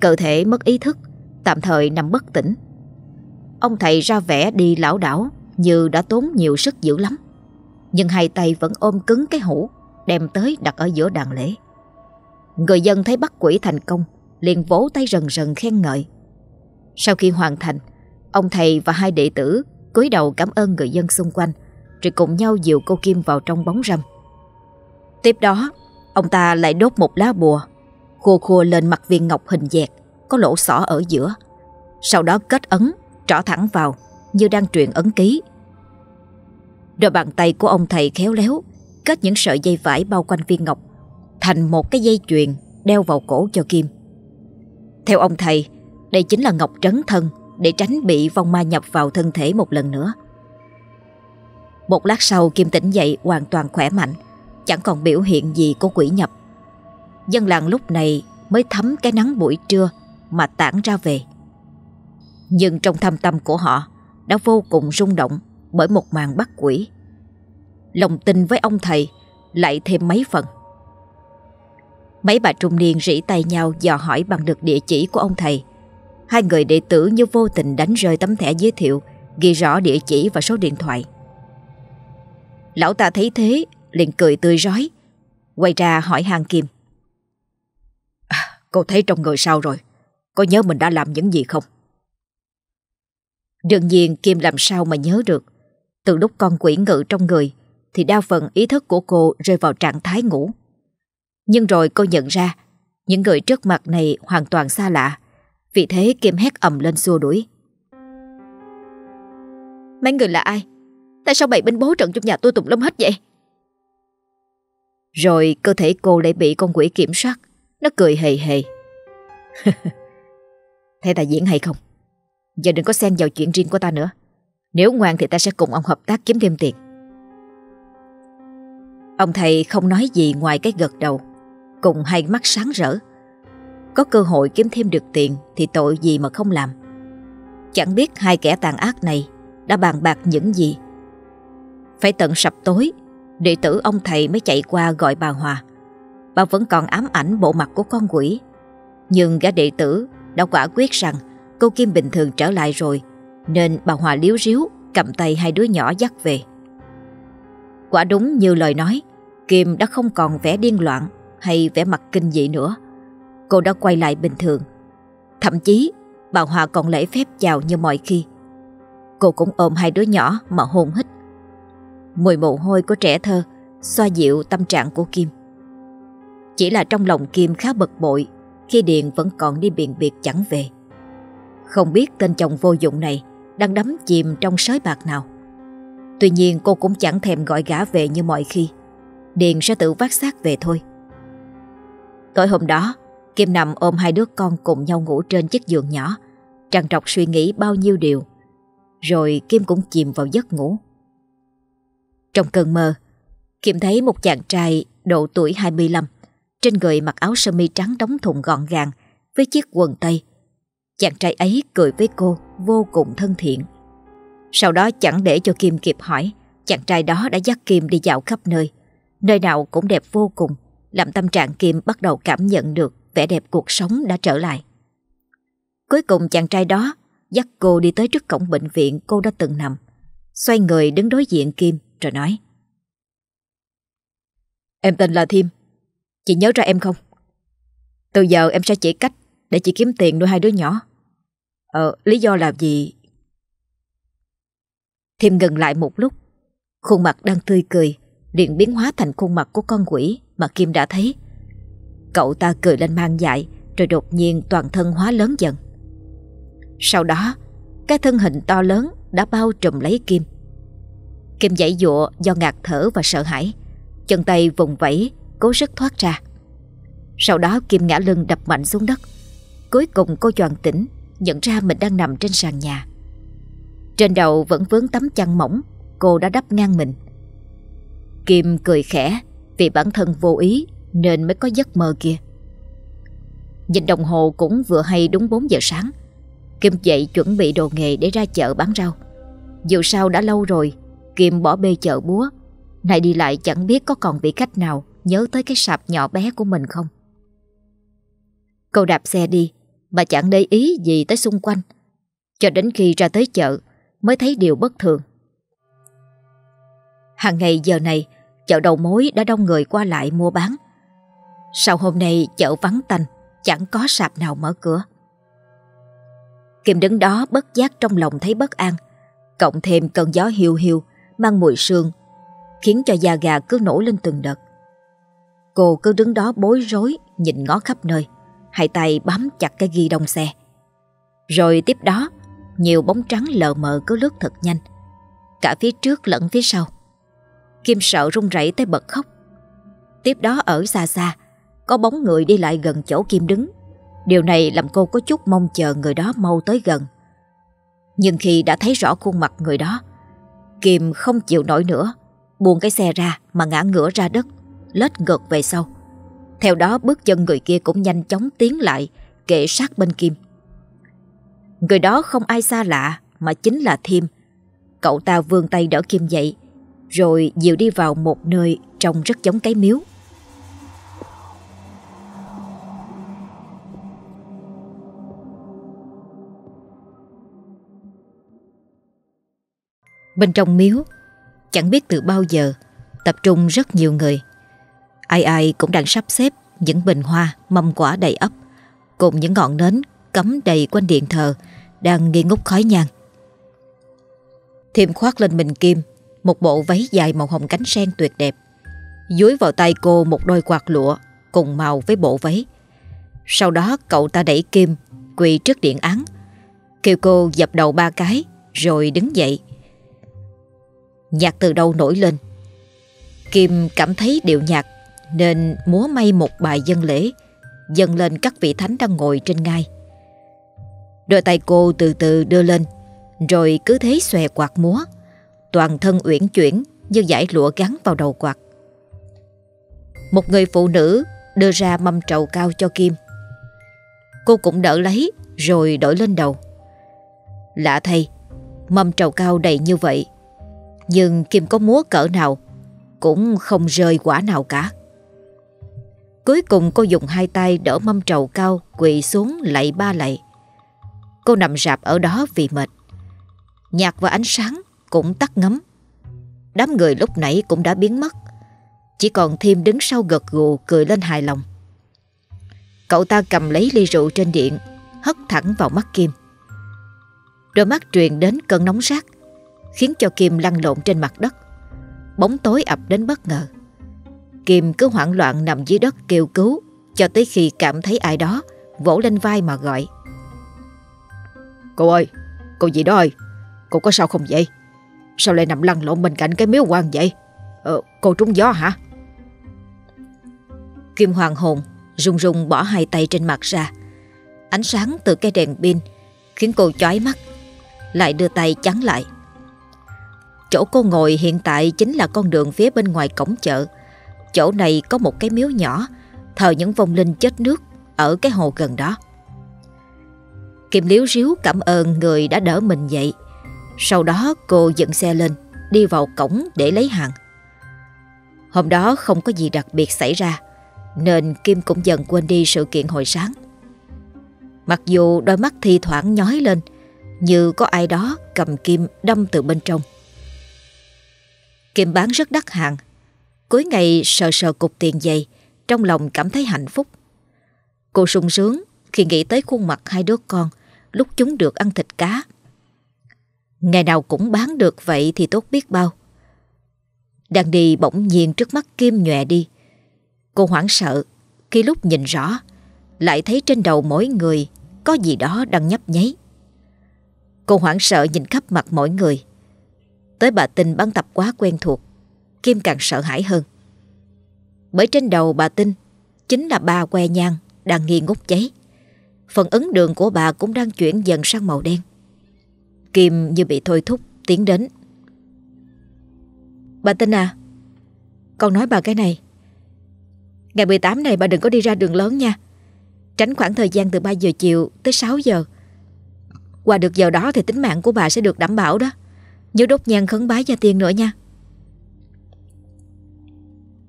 S1: Cơ thể mất ý thức, tạm thời nằm bất tỉnh. Ông thầy ra vẻ đi lão đảo như đã tốn nhiều sức dữ lắm. Nhưng hai tay vẫn ôm cứng cái hũ, đem tới đặt ở giữa đàn lễ. Người dân thấy bắt quỷ thành công liền vỗ tay rần rần khen ngợi. Sau khi hoàn thành, ông thầy và hai đệ tử cúi đầu cảm ơn người dân xung quanh rồi cùng nhau dìu cô Kim vào trong bóng râm. Tiếp đó, ông ta lại đốt một lá bùa, khua khua lên mặt viên ngọc hình dẹt, có lỗ xỏ ở giữa. Sau đó kết ấn, trỏ thẳng vào, như đang truyền ấn ký. Đôi bàn tay của ông thầy khéo léo, kết những sợi dây vải bao quanh viên ngọc, thành một cái dây chuyền đeo vào cổ cho Kim. Theo ông thầy, đây chính là ngọc trấn thân để tránh bị vong ma nhập vào thân thể một lần nữa. Một lát sau Kim tỉnh dậy hoàn toàn khỏe mạnh, chẳng còn biểu hiện gì của quỷ nhập. Dân làng lúc này mới thấm cái nắng buổi trưa mà tản ra về. Nhưng trong thâm tâm của họ đã vô cùng rung động bởi một màn bắt quỷ. Lòng tin với ông thầy lại thêm mấy phần. Mấy bà trung niên rỉ tay nhau dò hỏi bằng được địa chỉ của ông thầy. Hai người đệ tử như vô tình đánh rơi tấm thẻ giới thiệu ghi rõ địa chỉ và số điện thoại. Lão ta thấy thế liền cười tươi rói Quay ra hỏi hàng Kim à, Cô thấy trong người sao rồi Có nhớ mình đã làm những gì không Đương nhiên Kim làm sao mà nhớ được. Từ lúc con quỷ ngự trong người Thì đa phần ý thức của cô rơi vào trạng thái ngủ. Nhưng rồi cô nhận ra Những người trước mặt này hoàn toàn xa lạ. Vì thế Kim hét ầm lên xua đuổi. Mấy người là ai? Tại sao bậy bên bố trận trong nhà tôi tùm lum hết vậy? Rồi cơ thể cô lại bị con quỷ kiểm soát. Nó cười hề hề. Thế ta diễn hay không Giờ đừng có xen vào chuyện riêng của ta nữa. Nếu ngoan thì ta sẽ cùng ông hợp tác kiếm thêm tiền. Ông thầy không nói gì ngoài cái gật đầu, Cùng hai mắt sáng rỡ. Có cơ hội kiếm thêm được tiền Thì tội gì mà không làm. Chẳng biết hai kẻ tàn ác này Đã bàn bạc những gì. Phải tận sập tối, Đệ tử ông thầy mới chạy qua gọi bà Hòa. Bà vẫn còn ám ảnh bộ mặt của con quỷ. Nhưng gã đệ tử đã quả quyết rằng Cô Kim bình thường trở lại rồi, Nên bà Hòa liếu riếu Cầm tay hai đứa nhỏ dắt về. Quả đúng như lời nói, Kim đã không còn vẻ điên loạn Hay vẻ mặt kinh dị nữa. Cô đã quay lại bình thường. Thậm chí, bà Hòa còn lễ phép chào như mọi khi. Cô cũng ôm hai đứa nhỏ mà hôn hít. Mùi mồ hôi của trẻ thơ xoa dịu tâm trạng của Kim. Chỉ là trong lòng Kim khá bực bội khi Điền vẫn còn đi biện biệt chẳng về. Không biết tên chồng vô dụng này đang đắm chìm trong sới bạc nào. Tuy nhiên cô cũng chẳng thèm gọi gã về như mọi khi. Điền sẽ tự vác xác về thôi. Tối hôm đó, Kim nằm ôm hai đứa con cùng nhau ngủ trên chiếc giường nhỏ, trằn trọc suy nghĩ bao nhiêu điều. Rồi Kim cũng chìm vào giấc ngủ. Trong cơn mơ, Kim thấy một chàng trai độ tuổi 25, trên người mặc áo sơ mi trắng đóng thùng gọn gàng với chiếc quần tây. Chàng trai ấy cười với cô vô cùng thân thiện. Sau đó chẳng để cho Kim kịp hỏi, chàng trai đó đã dắt Kim đi dạo khắp nơi. Nơi nào cũng đẹp vô cùng, làm tâm trạng Kim bắt đầu cảm nhận được vẻ đẹp cuộc sống đã trở lại. Cuối cùng chàng trai đó dắt cô đi tới trước cổng bệnh viện cô đã từng nằm. Xoay người đứng đối diện Kim, rồi nói Em tên là Thiêm Chị nhớ ra em không? Từ giờ em sẽ chỉ cách để chị kiếm tiền nuôi hai đứa nhỏ Ờ, lý do là gì? Thêm ngừng lại một lúc Khuôn mặt đang tươi cười liền biến hóa thành khuôn mặt của con quỷ mà Kim đã thấy. Cậu ta cười lên mang dại rồi đột nhiên toàn thân hóa lớn dần. Sau đó, cái thân hình to lớn đã bao trùm lấy Kim. Kim giãy dụa do ngạt thở và sợ hãi Chân tay vùng vẫy Cố sức thoát ra Sau đó Kim ngã lưng đập mạnh xuống đất Cuối cùng cô choàng tỉnh, Nhận ra mình đang nằm trên sàn nhà. Trên đầu vẫn vướng tấm chăn mỏng, Cô đã đắp ngang mình. Kim cười khẽ Vì bản thân vô ý Nên mới có giấc mơ kia. Nhìn đồng hồ cũng vừa hay đúng 4 giờ sáng. Kim dậy chuẩn bị đồ nghề để ra chợ bán rau. Dù sao đã lâu rồi, Kim bỏ bê chợ búa. Này đi lại chẳng biết có còn vị khách nào Nhớ tới cái sạp nhỏ bé của mình không. Cô đạp xe đi bà chẳng để ý gì tới xung quanh Cho đến khi ra tới chợ Mới thấy điều bất thường Hàng ngày giờ này Chợ đầu mối đã đông người qua lại mua bán Sau hôm nay chợ vắng tanh, chẳng có sạp nào mở cửa. Kim đứng đó bất giác trong lòng thấy bất an, cộng thêm cơn gió hiu hiu mang mùi sương, khiến cho da gà cứ nổi lên từng đợt. Cô cứ đứng đó bối rối, nhìn ngó khắp nơi, hai tay bám chặt cái ghi đông xe. Rồi tiếp đó, nhiều bóng trắng lờ mờ cứ lướt thật nhanh, cả phía trước lẫn phía sau. Kim sợ run rẩy tới bật khóc. Tiếp đó ở xa xa, có bóng người đi lại gần chỗ Kim đứng. Điều này làm cô có chút mong chờ người đó mau tới gần. Nhưng khi đã thấy rõ khuôn mặt người đó, Kim không chịu nổi nữa, buông cái xe ra mà ngã ngửa ra đất, lết ngược về sau. Theo đó bước chân người kia cũng nhanh chóng tiến lại, kệ sát bên Kim. Người đó không ai xa lạ mà chính là Thiêm. Cậu ta vươn tay đỡ Kim dậy, rồi dìu đi vào một nơi trông rất giống cái miếu. Bên trong miếu, chẳng biết từ bao giờ, tập trung rất nhiều người. Ai ai cũng đang sắp xếp những bình hoa, mâm quả đầy ấp, cùng những ngọn nến cắm đầy quanh điện thờ đang nghi ngút khói nhang. Thiêm khoác lên mình Kim một bộ váy dài màu hồng cánh sen tuyệt đẹp. Dúi vào tay cô một đôi quạt lụa cùng màu với bộ váy. Sau đó cậu ta đẩy Kim quỳ trước điện án, kêu cô dập đầu ba cái rồi đứng dậy. Nhạc từ đâu nổi lên. Kim cảm thấy điệu nhạc nên múa may một bài dân lễ dâng lên các vị thánh đang ngồi trên ngai. Đôi tay cô từ từ đưa lên rồi cứ thế xòe quạt múa toàn thân uyển chuyển như giải lụa gắn vào đầu quạt. Một người phụ nữ đưa ra mâm trầu cao cho Kim. Cô cũng đỡ lấy rồi đổi lên đầu. Lạ thay, mâm trầu cao đầy như vậy, nhưng Kim có múa cỡ nào cũng không rơi quả nào cả. Cuối cùng cô dùng hai tay đỡ mâm trầu cao quỳ xuống lạy ba lạy. Cô nằm rạp ở đó vì mệt. Nhạc và ánh sáng cũng tắt ngấm. Đám người lúc nãy cũng đã biến mất. Chỉ còn Thiêm đứng sau gật gù cười lên hài lòng. Cậu ta cầm lấy ly rượu trên điện, hất thẳng vào mắt Kim. Đôi mắt truyền đến cơn nóng rát, khiến cho Kim lăn lộn trên mặt đất. Bóng tối ập đến bất ngờ. Kim cứ hoảng loạn nằm dưới đất kêu cứu cho tới khi cảm thấy ai đó vỗ lên vai mà gọi.
S3: Cô ơi, cô gì đó ơi, cô có sao không vậy? Sao lại nằm lăn lộn bên cạnh cái miếu quan vậy? Ờ, Cô trúng gió hả?
S1: Kim hoàng hồn rung rung bỏ hai tay trên mặt ra. Ánh sáng từ cái đèn pin Khiến cô chói mắt Lại đưa tay chắn lại. Chỗ cô ngồi hiện tại chính là con đường phía bên ngoài cổng chợ. Chỗ này có một cái miếu nhỏ Thờ những vong linh chết nước Ở cái hồ gần đó Kim liếu ríu cảm ơn người đã đỡ mình dậy sau đó cô dựng xe lên, đi vào cổng để lấy hàng. Hôm đó không có gì đặc biệt xảy ra, nên Kim cũng dần quên đi sự kiện hồi sáng. Mặc dù đôi mắt thi thoảng nhói lên, như có ai đó cầm kim đâm từ bên trong. Kim bán rất đắt hàng. Cuối ngày sờ sờ cục tiền dày, trong lòng cảm thấy hạnh phúc. Cô sung sướng khi nghĩ tới khuôn mặt hai đứa con lúc chúng được ăn thịt cá Ngày nào cũng bán được vậy thì tốt biết bao. Đang đi bỗng nhiên trước mắt Kim nhòe đi. Cô hoảng sợ khi lúc nhìn rõ lại thấy trên đầu mỗi người có gì đó đang nhấp nháy. Cô hoảng sợ nhìn khắp mặt mỗi người. Tới bà Tình băng tập quá quen thuộc, Kim càng sợ hãi hơn. Bởi trên đầu bà Tinh chính là ba que nhang đang nghi ngút cháy. Phần ấn đường của bà cũng đang chuyển dần sang màu đen. Kim như bị thôi thúc tiến đến Bà Tinh à Con nói bà cái này Ngày 18 này bà đừng có đi ra đường lớn nha Tránh khoảng thời gian từ 3 giờ chiều tới 6 giờ Qua được giờ đó thì tính mạng của bà sẽ được đảm bảo đó Nhớ đốt nhang khấn bái gia tiên nữa nha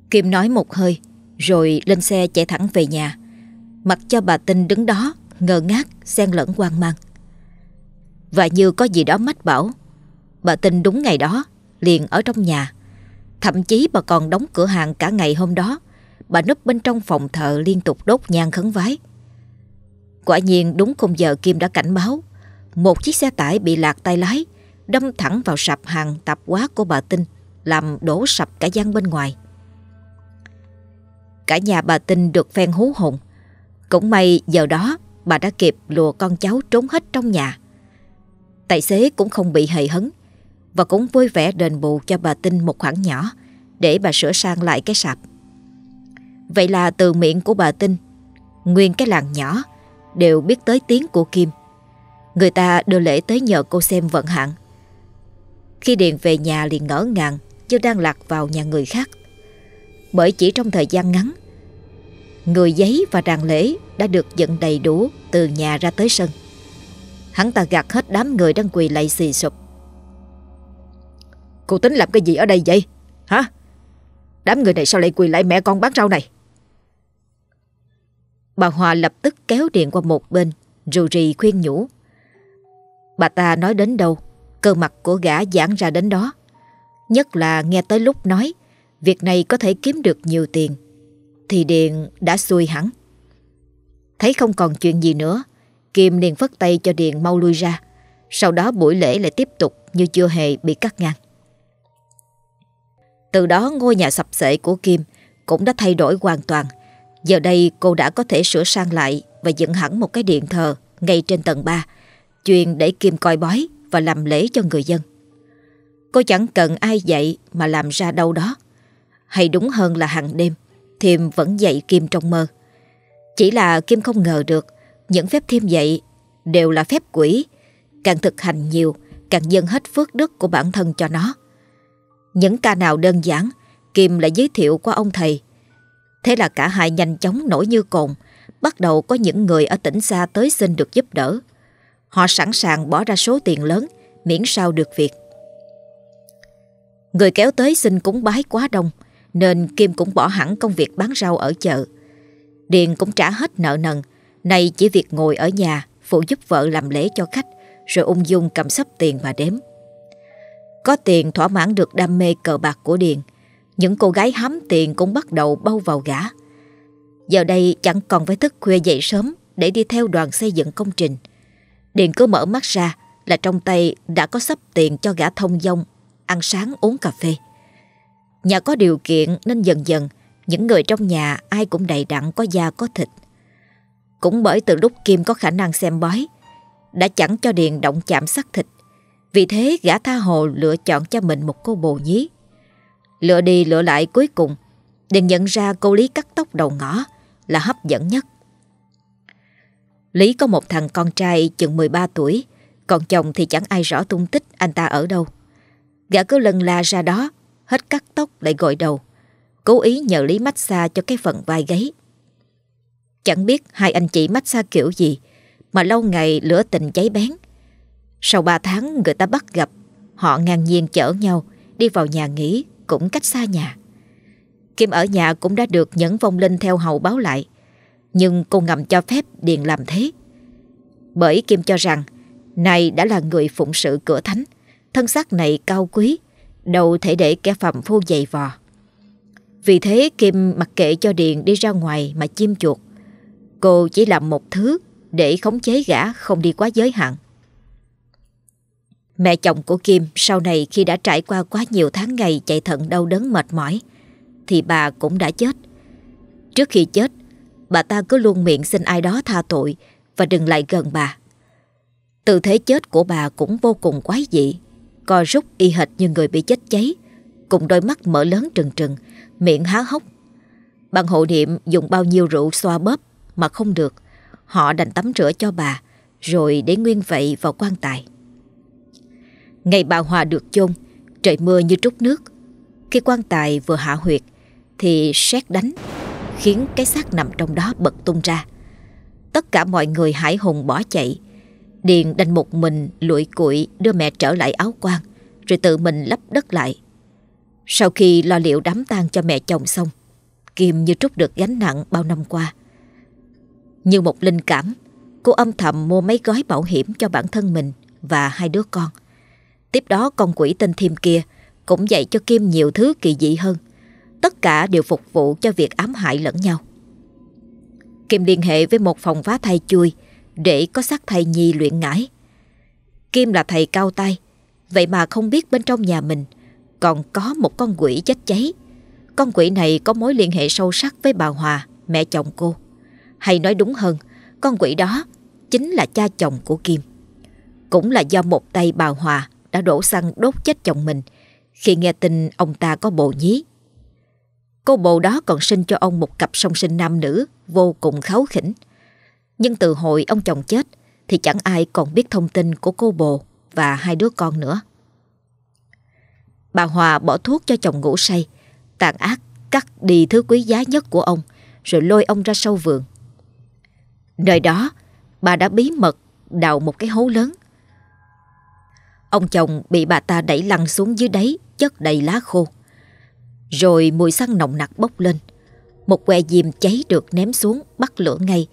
S1: Kim nói một hơi Rồi lên xe chạy thẳng về nhà Mặc cho bà Tinh đứng đó Ngờ ngác xen lẫn hoang mang và như có gì đó mách bảo Bà Tinh đúng ngày đó Liền ở trong nhà Thậm chí bà còn đóng cửa hàng cả ngày hôm đó bà núp bên trong phòng thờ liên tục đốt nhang khấn vái. Quả nhiên đúng khung giờ Kim đã cảnh báo, một chiếc xe tải bị lạc tay lái, đâm thẳng vào sạp hàng tạp hóa của bà Tinh, làm đổ sập cả gian bên ngoài. Cả nhà bà Tinh được phen hú hồn. Cũng may giờ đó bà đã kịp lùa con cháu trốn hết trong nhà. Tài xế cũng không bị hề hấn và cũng vui vẻ đền bù cho bà Tinh một khoản nhỏ để bà sửa sang lại cái sạp. Vậy là từ miệng của bà Tinh, nguyên cái làng nhỏ đều biết tới tiếng của Kim. Người ta đưa lễ tới nhờ cô xem vận hạn. Khi Điền về nhà liền ngỡ ngàng Chứ đang lạc vào nhà người khác. Bởi chỉ trong thời gian ngắn, người giấy và đàn lễ đã được dựng đầy đủ từ nhà ra tới sân. Hắn ta gạt hết đám người đang quỳ lạy xì sụp.
S3: Cô tính làm cái gì ở đây vậy? Hả? Đám người này sao lại quỳ lại mẹ con bán rau này?
S1: Bà Hòa lập tức kéo điện qua một bên, rù rì khuyên nhủ. Bà ta nói đến đâu, cơ mặt của gã giãn ra đến đó. Nhất là nghe tới lúc nói, việc này có thể kiếm được nhiều tiền, thì Điền đã xuôi hẳn. Thấy không còn chuyện gì nữa, Kim liền phất tay cho Điền mau lui ra. Sau đó buổi lễ lại tiếp tục như chưa hề bị cắt ngang. Từ đó ngôi nhà sập sệ của Kim cũng đã thay đổi hoàn toàn. Giờ đây cô đã có thể sửa sang lại và dựng hẳn một cái điện thờ ngay trên tầng 3, chuyên để Kim coi bói và làm lễ cho người dân. Cô chẳng cần ai dạy mà làm ra đâu đó. Hay đúng hơn là hàng đêm, Thiêm vẫn dậy Kim trong mơ. Chỉ là Kim không ngờ được những phép Thiêm dậy đều là phép quỷ. Càng thực hành nhiều, càng dâng hết phước đức của bản thân cho nó. Những ca nào đơn giản, Kim lại giới thiệu qua ông thầy. Thế là cả hai nhanh chóng nổi như cồn, bắt đầu có những người ở tỉnh xa tới xin được giúp đỡ. Họ sẵn sàng bỏ ra số tiền lớn miễn sao được việc. Người kéo tới xin cúng bái quá đông nên Kim cũng bỏ hẳn công việc bán rau ở chợ. Điền cũng trả hết nợ nần, nay chỉ việc ngồi ở nhà phụ giúp vợ làm lễ cho khách rồi ung dung cầm sắp tiền mà đếm. Có tiền thỏa mãn được đam mê cờ bạc của Điền, những cô gái hám tiền cũng bắt đầu bao vào gã. Giờ đây chẳng còn phải thức khuya dậy sớm để đi theo đoàn xây dựng công trình. Điền cứ mở mắt ra là trong tay đã có sắp tiền cho gã thông dong, ăn sáng uống cà phê. Nhà có điều kiện nên dần dần những người trong nhà ai cũng đầy đặn có da có thịt. Cũng bởi từ lúc Kim có khả năng xem bói, đã chẳng cho Điền động chạm sắc thịt. Vì thế gã tha hồ lựa chọn cho mình một cô bồ nhí. Lựa đi lựa lại cuối cùng, Điền nhận ra cô Lý cắt tóc đầu ngõ là hấp dẫn nhất. Lý có một thằng con trai chừng 13 tuổi, còn chồng thì chẳng ai rõ tung tích anh ta ở đâu. Gã cứ lần la ra đó, hết cắt tóc lại gội đầu, cố ý nhờ Lý massage cho cái phần vai gáy. Chẳng biết hai anh chị massage kiểu gì, mà lâu ngày lửa tình cháy bén. Sau ba tháng người ta bắt gặp, họ ngang nhiên chở nhau đi vào nhà nghỉ cũng cách xa nhà. Kim ở nhà cũng đã được nhẫn vong linh theo hầu báo lại, nhưng cô ngầm cho phép Điền làm thế. Bởi Kim cho rằng này đã là người phụng sự cửa thánh, thân xác này cao quý, đâu thể để kẻ phạm phu dày vò. Vì thế Kim mặc kệ cho Điền đi ra ngoài mà chim chuột. Cô chỉ làm một thứ để khống chế gã không đi quá giới hạn. Mẹ chồng của Kim sau này khi đã trải qua quá nhiều tháng ngày chạy thận đau đớn mệt mỏi, thì bà cũng đã chết. Trước khi chết, bà ta cứ luôn miệng xin ai đó tha tội và đừng lại gần bà. Từ thế chết của bà cũng vô cùng quái dị, co rút y hệt như người bị chết cháy, cùng đôi mắt mở lớn trừng trừng, miệng há hốc. Bằng hộ niệm dùng bao nhiêu rượu xoa bóp mà không được, họ đành tắm rửa cho bà, rồi để nguyên vậy vào quan tài. Ngày bà Hòa được chôn, trời mưa như trút nước. Khi quan tài vừa hạ huyệt, thì sét đánh, khiến cái xác nằm trong đó bật tung ra. Tất cả mọi người hải hùng bỏ chạy. Điền đành một mình lụi cụi đưa mẹ trở lại áo quan, rồi tự mình lấp đất lại. Sau khi lo liệu đám tang cho mẹ chồng xong, Kim như trút được gánh nặng bao năm qua. Như một linh cảm, cô âm thầm mua mấy gói bảo hiểm cho bản thân mình và hai đứa con. Tiếp đó con quỷ tên Thiêm kia cũng dạy cho Kim nhiều thứ kỳ dị hơn. Tất cả đều phục vụ cho việc ám hại lẫn nhau. Kim liên hệ với một phòng phá thai chui để có xác thầy nhi luyện ngải. Kim là thầy cao tay, vậy mà không biết bên trong nhà mình còn có một con quỷ chết cháy. Con quỷ này có mối liên hệ sâu sắc với bà Hòa, mẹ chồng cô. Hay nói đúng hơn, con quỷ đó chính là cha chồng của Kim. Cũng là do một tay bà Hòa đã đổ xăng đốt chết chồng mình khi nghe tin ông ta có bồ nhí. Cô bồ đó còn sinh cho ông một cặp song sinh nam nữ vô cùng kháu khỉnh. Nhưng từ hồi ông chồng chết thì chẳng ai còn biết thông tin của cô bồ và hai đứa con nữa. Bà Hòa bỏ thuốc cho chồng ngủ say, tàn ác cắt đi thứ quý giá nhất của ông rồi lôi ông ra sâu vườn. Nơi đó, bà đã bí mật đào một cái hố lớn. Ông chồng bị bà ta đẩy lăn xuống dưới đáy chất đầy lá khô. Rồi mùi xăng nồng nặc bốc lên. Một que diêm cháy được ném xuống bắt lửa ngay.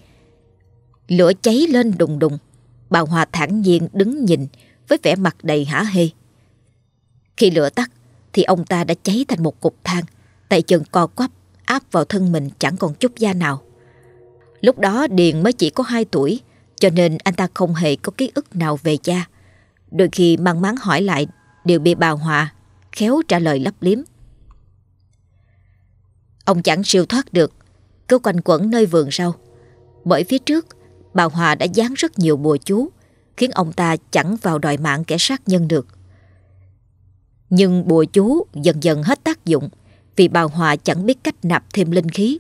S1: Lửa cháy lên đùng đùng. Bà Hòa thản nhiên đứng nhìn với vẻ mặt đầy hả hê. Khi lửa tắt thì ông ta đã cháy thành một cục than, tay chân co quắp áp vào thân mình chẳng còn chút da nào. Lúc đó Điền mới chỉ có 2 tuổi, cho nên anh ta không hề có ký ức nào về cha. Đôi khi mang máng hỏi lại đều bị bà Hòa khéo trả lời lấp liếm. Ông chẳng siêu thoát được, cứ quanh quẩn nơi vườn rau. Bởi phía trước, bà Hòa đã dán rất nhiều bùa chú, khiến ông ta chẳng vào đòi mạng kẻ sát nhân được. Nhưng bùa chú dần dần hết tác dụng vì bà Hòa chẳng biết cách nạp thêm linh khí.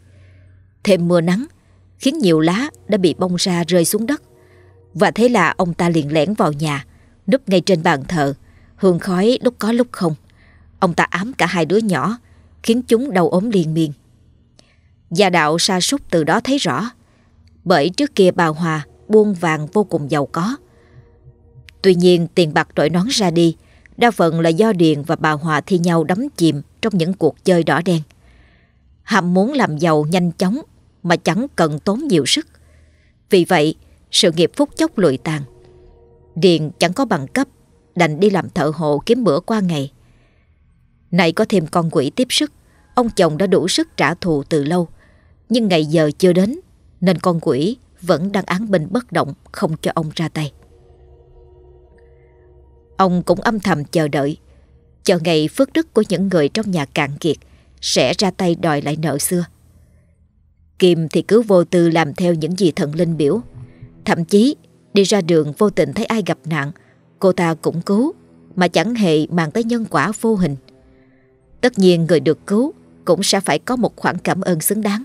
S1: Thêm mưa nắng khiến nhiều lá đã bị bong ra rơi xuống đất. Và thế là ông ta liền lẻn vào nhà, núp ngay trên bàn thờ, hương khói lúc có lúc không. Ông ta ám cả hai đứa nhỏ, khiến chúng đau ốm liên miên. Gia đạo sa sút từ đó thấy rõ, bởi trước kia bà Hòa buôn vàng vô cùng giàu có. Tuy nhiên tiền bạc trội nón ra đi, đa phần là do Điền và bà Hòa thi nhau đắm chìm trong những cuộc chơi đỏ đen. Hàm muốn làm giàu nhanh chóng mà chẳng cần tốn nhiều sức. Vì vậy, sự nghiệp phút chốc lụi tàn. Điền chẳng có bằng cấp, đành đi làm thợ hộ kiếm bữa qua ngày. Này có thêm con quỷ tiếp sức, ông chồng đã đủ sức trả thù từ lâu. Nhưng ngày giờ chưa đến, nên con quỷ vẫn đang án binh bất động không cho ông ra tay. Ông cũng âm thầm chờ đợi, chờ ngày phước đức của những người trong nhà cạn kiệt sẽ ra tay đòi lại nợ xưa. Kim thì cứ vô tư làm theo những gì thần linh biểu. Thậm chí đi ra đường vô tình thấy ai gặp nạn, cô ta cũng cứu mà chẳng hề mang tới nhân quả vô hình. Tất nhiên người được cứu cũng sẽ phải có một khoản cảm ơn xứng đáng.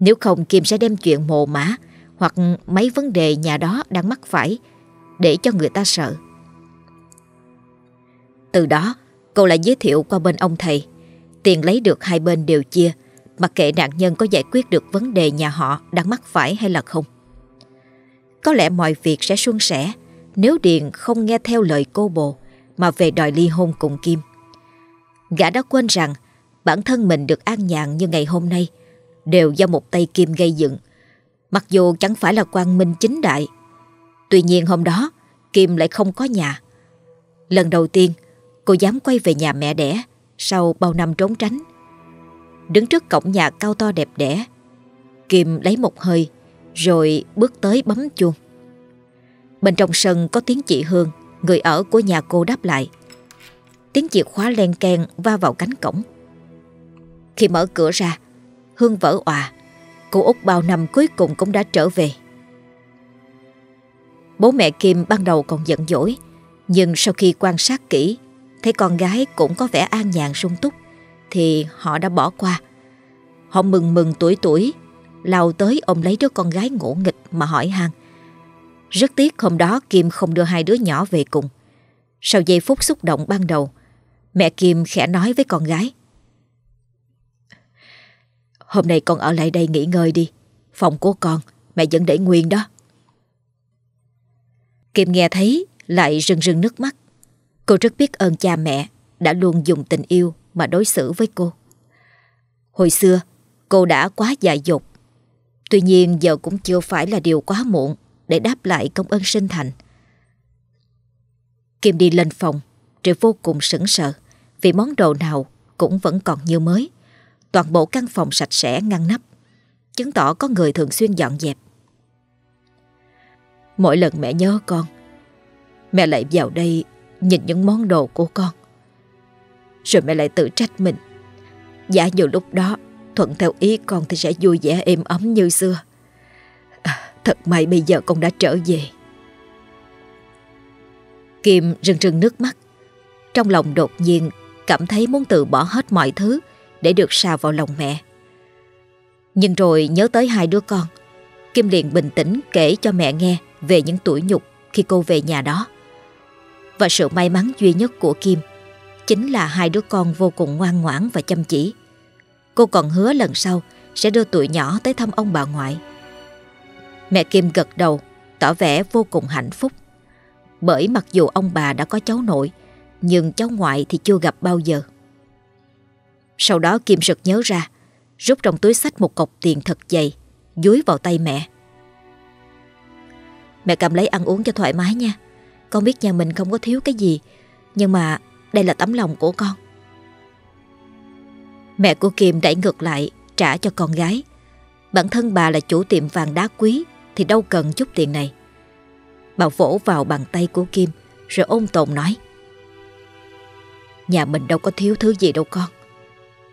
S1: Nếu không Kim sẽ đem chuyện mồ mã hoặc mấy vấn đề nhà đó đang mắc phải để cho người ta sợ. Từ đó, cô lại giới thiệu qua bên ông thầy. Tiền lấy được hai bên đều chia, mặc kệ nạn nhân có giải quyết được vấn đề nhà họ đang mắc phải hay là không. Có lẽ mọi việc sẽ suôn sẻ nếu Điền không nghe theo lời cô bồ mà về đòi ly hôn cùng Kim. Gã đã quên rằng bản thân mình được an nhàn như ngày hôm nay đều do một tay Kim gây dựng. Mặc dù chẳng phải là quan minh chính đại. Tuy nhiên hôm đó, Kim lại không có nhà. Lần đầu tiên, cô dám quay về nhà mẹ đẻ sau bao năm trốn tránh. Đứng trước cổng nhà cao to đẹp đẽ, Kim lấy một hơi, Rồi bước tới bấm chuông Bên trong sân có tiếng chị Hương, Người ở của nhà cô đáp lại Tiếng chìa khóa len keng va vào cánh cổng Khi mở cửa ra Hương vỡ òa. Cô út bao năm cuối cùng cũng đã trở về. Bố mẹ Kim ban đầu còn giận dỗi, Nhưng sau khi quan sát kỹ, Thấy con gái cũng có vẻ an nhàn sung túc, Thì họ đã bỏ qua. Họ mừng mừng tuổi tuổi, lao tới ôm lấy đứa con gái ngỗ nghịch mà hỏi han. Rất tiếc hôm đó Kim không đưa hai đứa nhỏ về cùng. Sau giây phút xúc động ban đầu, Mẹ Kim khẽ nói với con gái Hôm nay con ở lại đây nghỉ ngơi đi. Phòng của con, Mẹ vẫn để nguyên đó. Kim nghe thấy, Lại rưng rưng nước mắt. Cô rất biết ơn cha mẹ, Đã luôn dùng tình yêu mà đối xử với cô. Hồi xưa, cô đã quá dại dột. Tuy nhiên, giờ cũng chưa phải là điều quá muộn Để đáp lại công ơn sinh thành. Kim đi lên phòng Rồi vô cùng sững sờ, Vì món đồ nào cũng vẫn còn như mới. Toàn bộ căn phòng sạch sẽ ngăn nắp Chứng tỏ có người thường xuyên dọn dẹp. Mỗi lần mẹ nhớ con Mẹ lại vào đây Nhìn những món đồ của con. Rồi mẹ lại tự trách mình. Giả như lúc đó Thuận theo ý con thì sẽ vui vẻ êm ấm như xưa. À, Thật may bây giờ con đã trở về. Kim rưng rưng nước mắt. Trong lòng đột nhiên Cảm thấy muốn từ bỏ hết mọi thứ để được sao vào lòng mẹ. Nhưng rồi nhớ tới hai đứa con, Kim liền bình tĩnh kể cho mẹ nghe Về những tuổi nhục khi cô về nhà đó. Và sự may mắn duy nhất của Kim Chính là hai đứa con vô cùng ngoan ngoãn và chăm chỉ. Cô còn hứa lần sau Sẽ đưa tụi nhỏ tới thăm ông bà ngoại. Mẹ Kim gật đầu, Tỏ vẻ vô cùng hạnh phúc. Bởi mặc dù ông bà đã có cháu nội, Nhưng cháu ngoại thì chưa gặp bao giờ. Sau đó Kim sực nhớ ra, Rút trong túi sách một cọc tiền thật dày, Dúi vào tay mẹ. Mẹ cầm lấy ăn uống cho thoải mái nha. Con biết nhà mình không có thiếu cái gì, Nhưng mà đây là tấm lòng của con. Mẹ của Kim đẩy ngược lại, Trả cho con gái. Bản thân bà là chủ tiệm vàng đá quý, Thì đâu cần chút tiền này. Bà vỗ vào bàn tay của Kim, Rồi ôm tồn nói. Nhà mình đâu có thiếu thứ gì đâu con.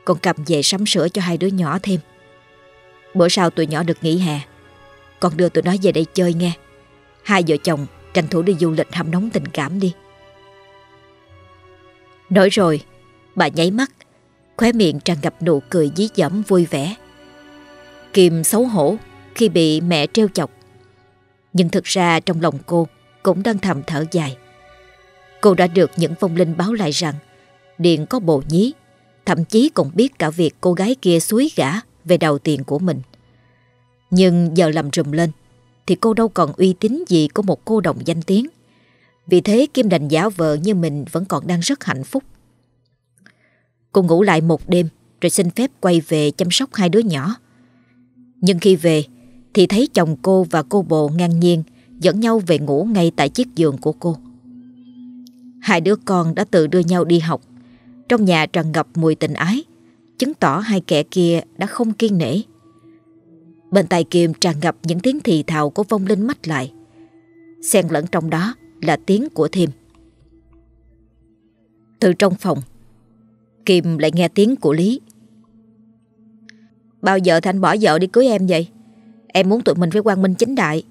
S1: Con cầm về sắm sửa cho hai đứa nhỏ thêm. Bữa sau tụi nhỏ được nghỉ hè. Con đưa tụi nó về đây chơi nghe. Hai vợ chồng tranh thủ đi du lịch hâm nóng tình cảm đi. Nói rồi, Bà nháy mắt, Khóe miệng tràn ngập nụ cười dí dẫm vui vẻ. Kim xấu hổ Khi bị mẹ trêu chọc. Nhưng thực ra trong lòng cô Cũng đang thầm thở dài. Cô đã được những phong linh báo lại rằng Điện có bồ nhí Thậm chí còn biết cả việc cô gái kia suối gã Về đầu tiền của mình. Nhưng giờ làm rùm lên, Thì cô đâu còn uy tín gì Của một cô đồng danh tiếng. Vì thế Kim đành giả vợ như mình Vẫn còn đang rất hạnh phúc. Cô ngủ lại một đêm, Rồi xin phép quay về chăm sóc hai đứa nhỏ. Nhưng khi về, Thì thấy chồng cô và cô bồ ngang nhiên Dẫn nhau về ngủ ngay tại chiếc giường của cô. Hai đứa con đã tự đưa nhau đi học. Trong nhà tràn ngập mùi tình ái, Chứng tỏ hai kẻ kia đã không kiên nể. Bên tai Kim tràn ngập những tiếng thì thào của vong linh mắt lại. Xen lẫn trong đó là tiếng của Thiêm Từ trong phòng Kim lại nghe tiếng của Lý. Bao giờ thì anh bỏ vợ đi cưới em vậy? Em muốn tụi mình phải quan minh chính đại.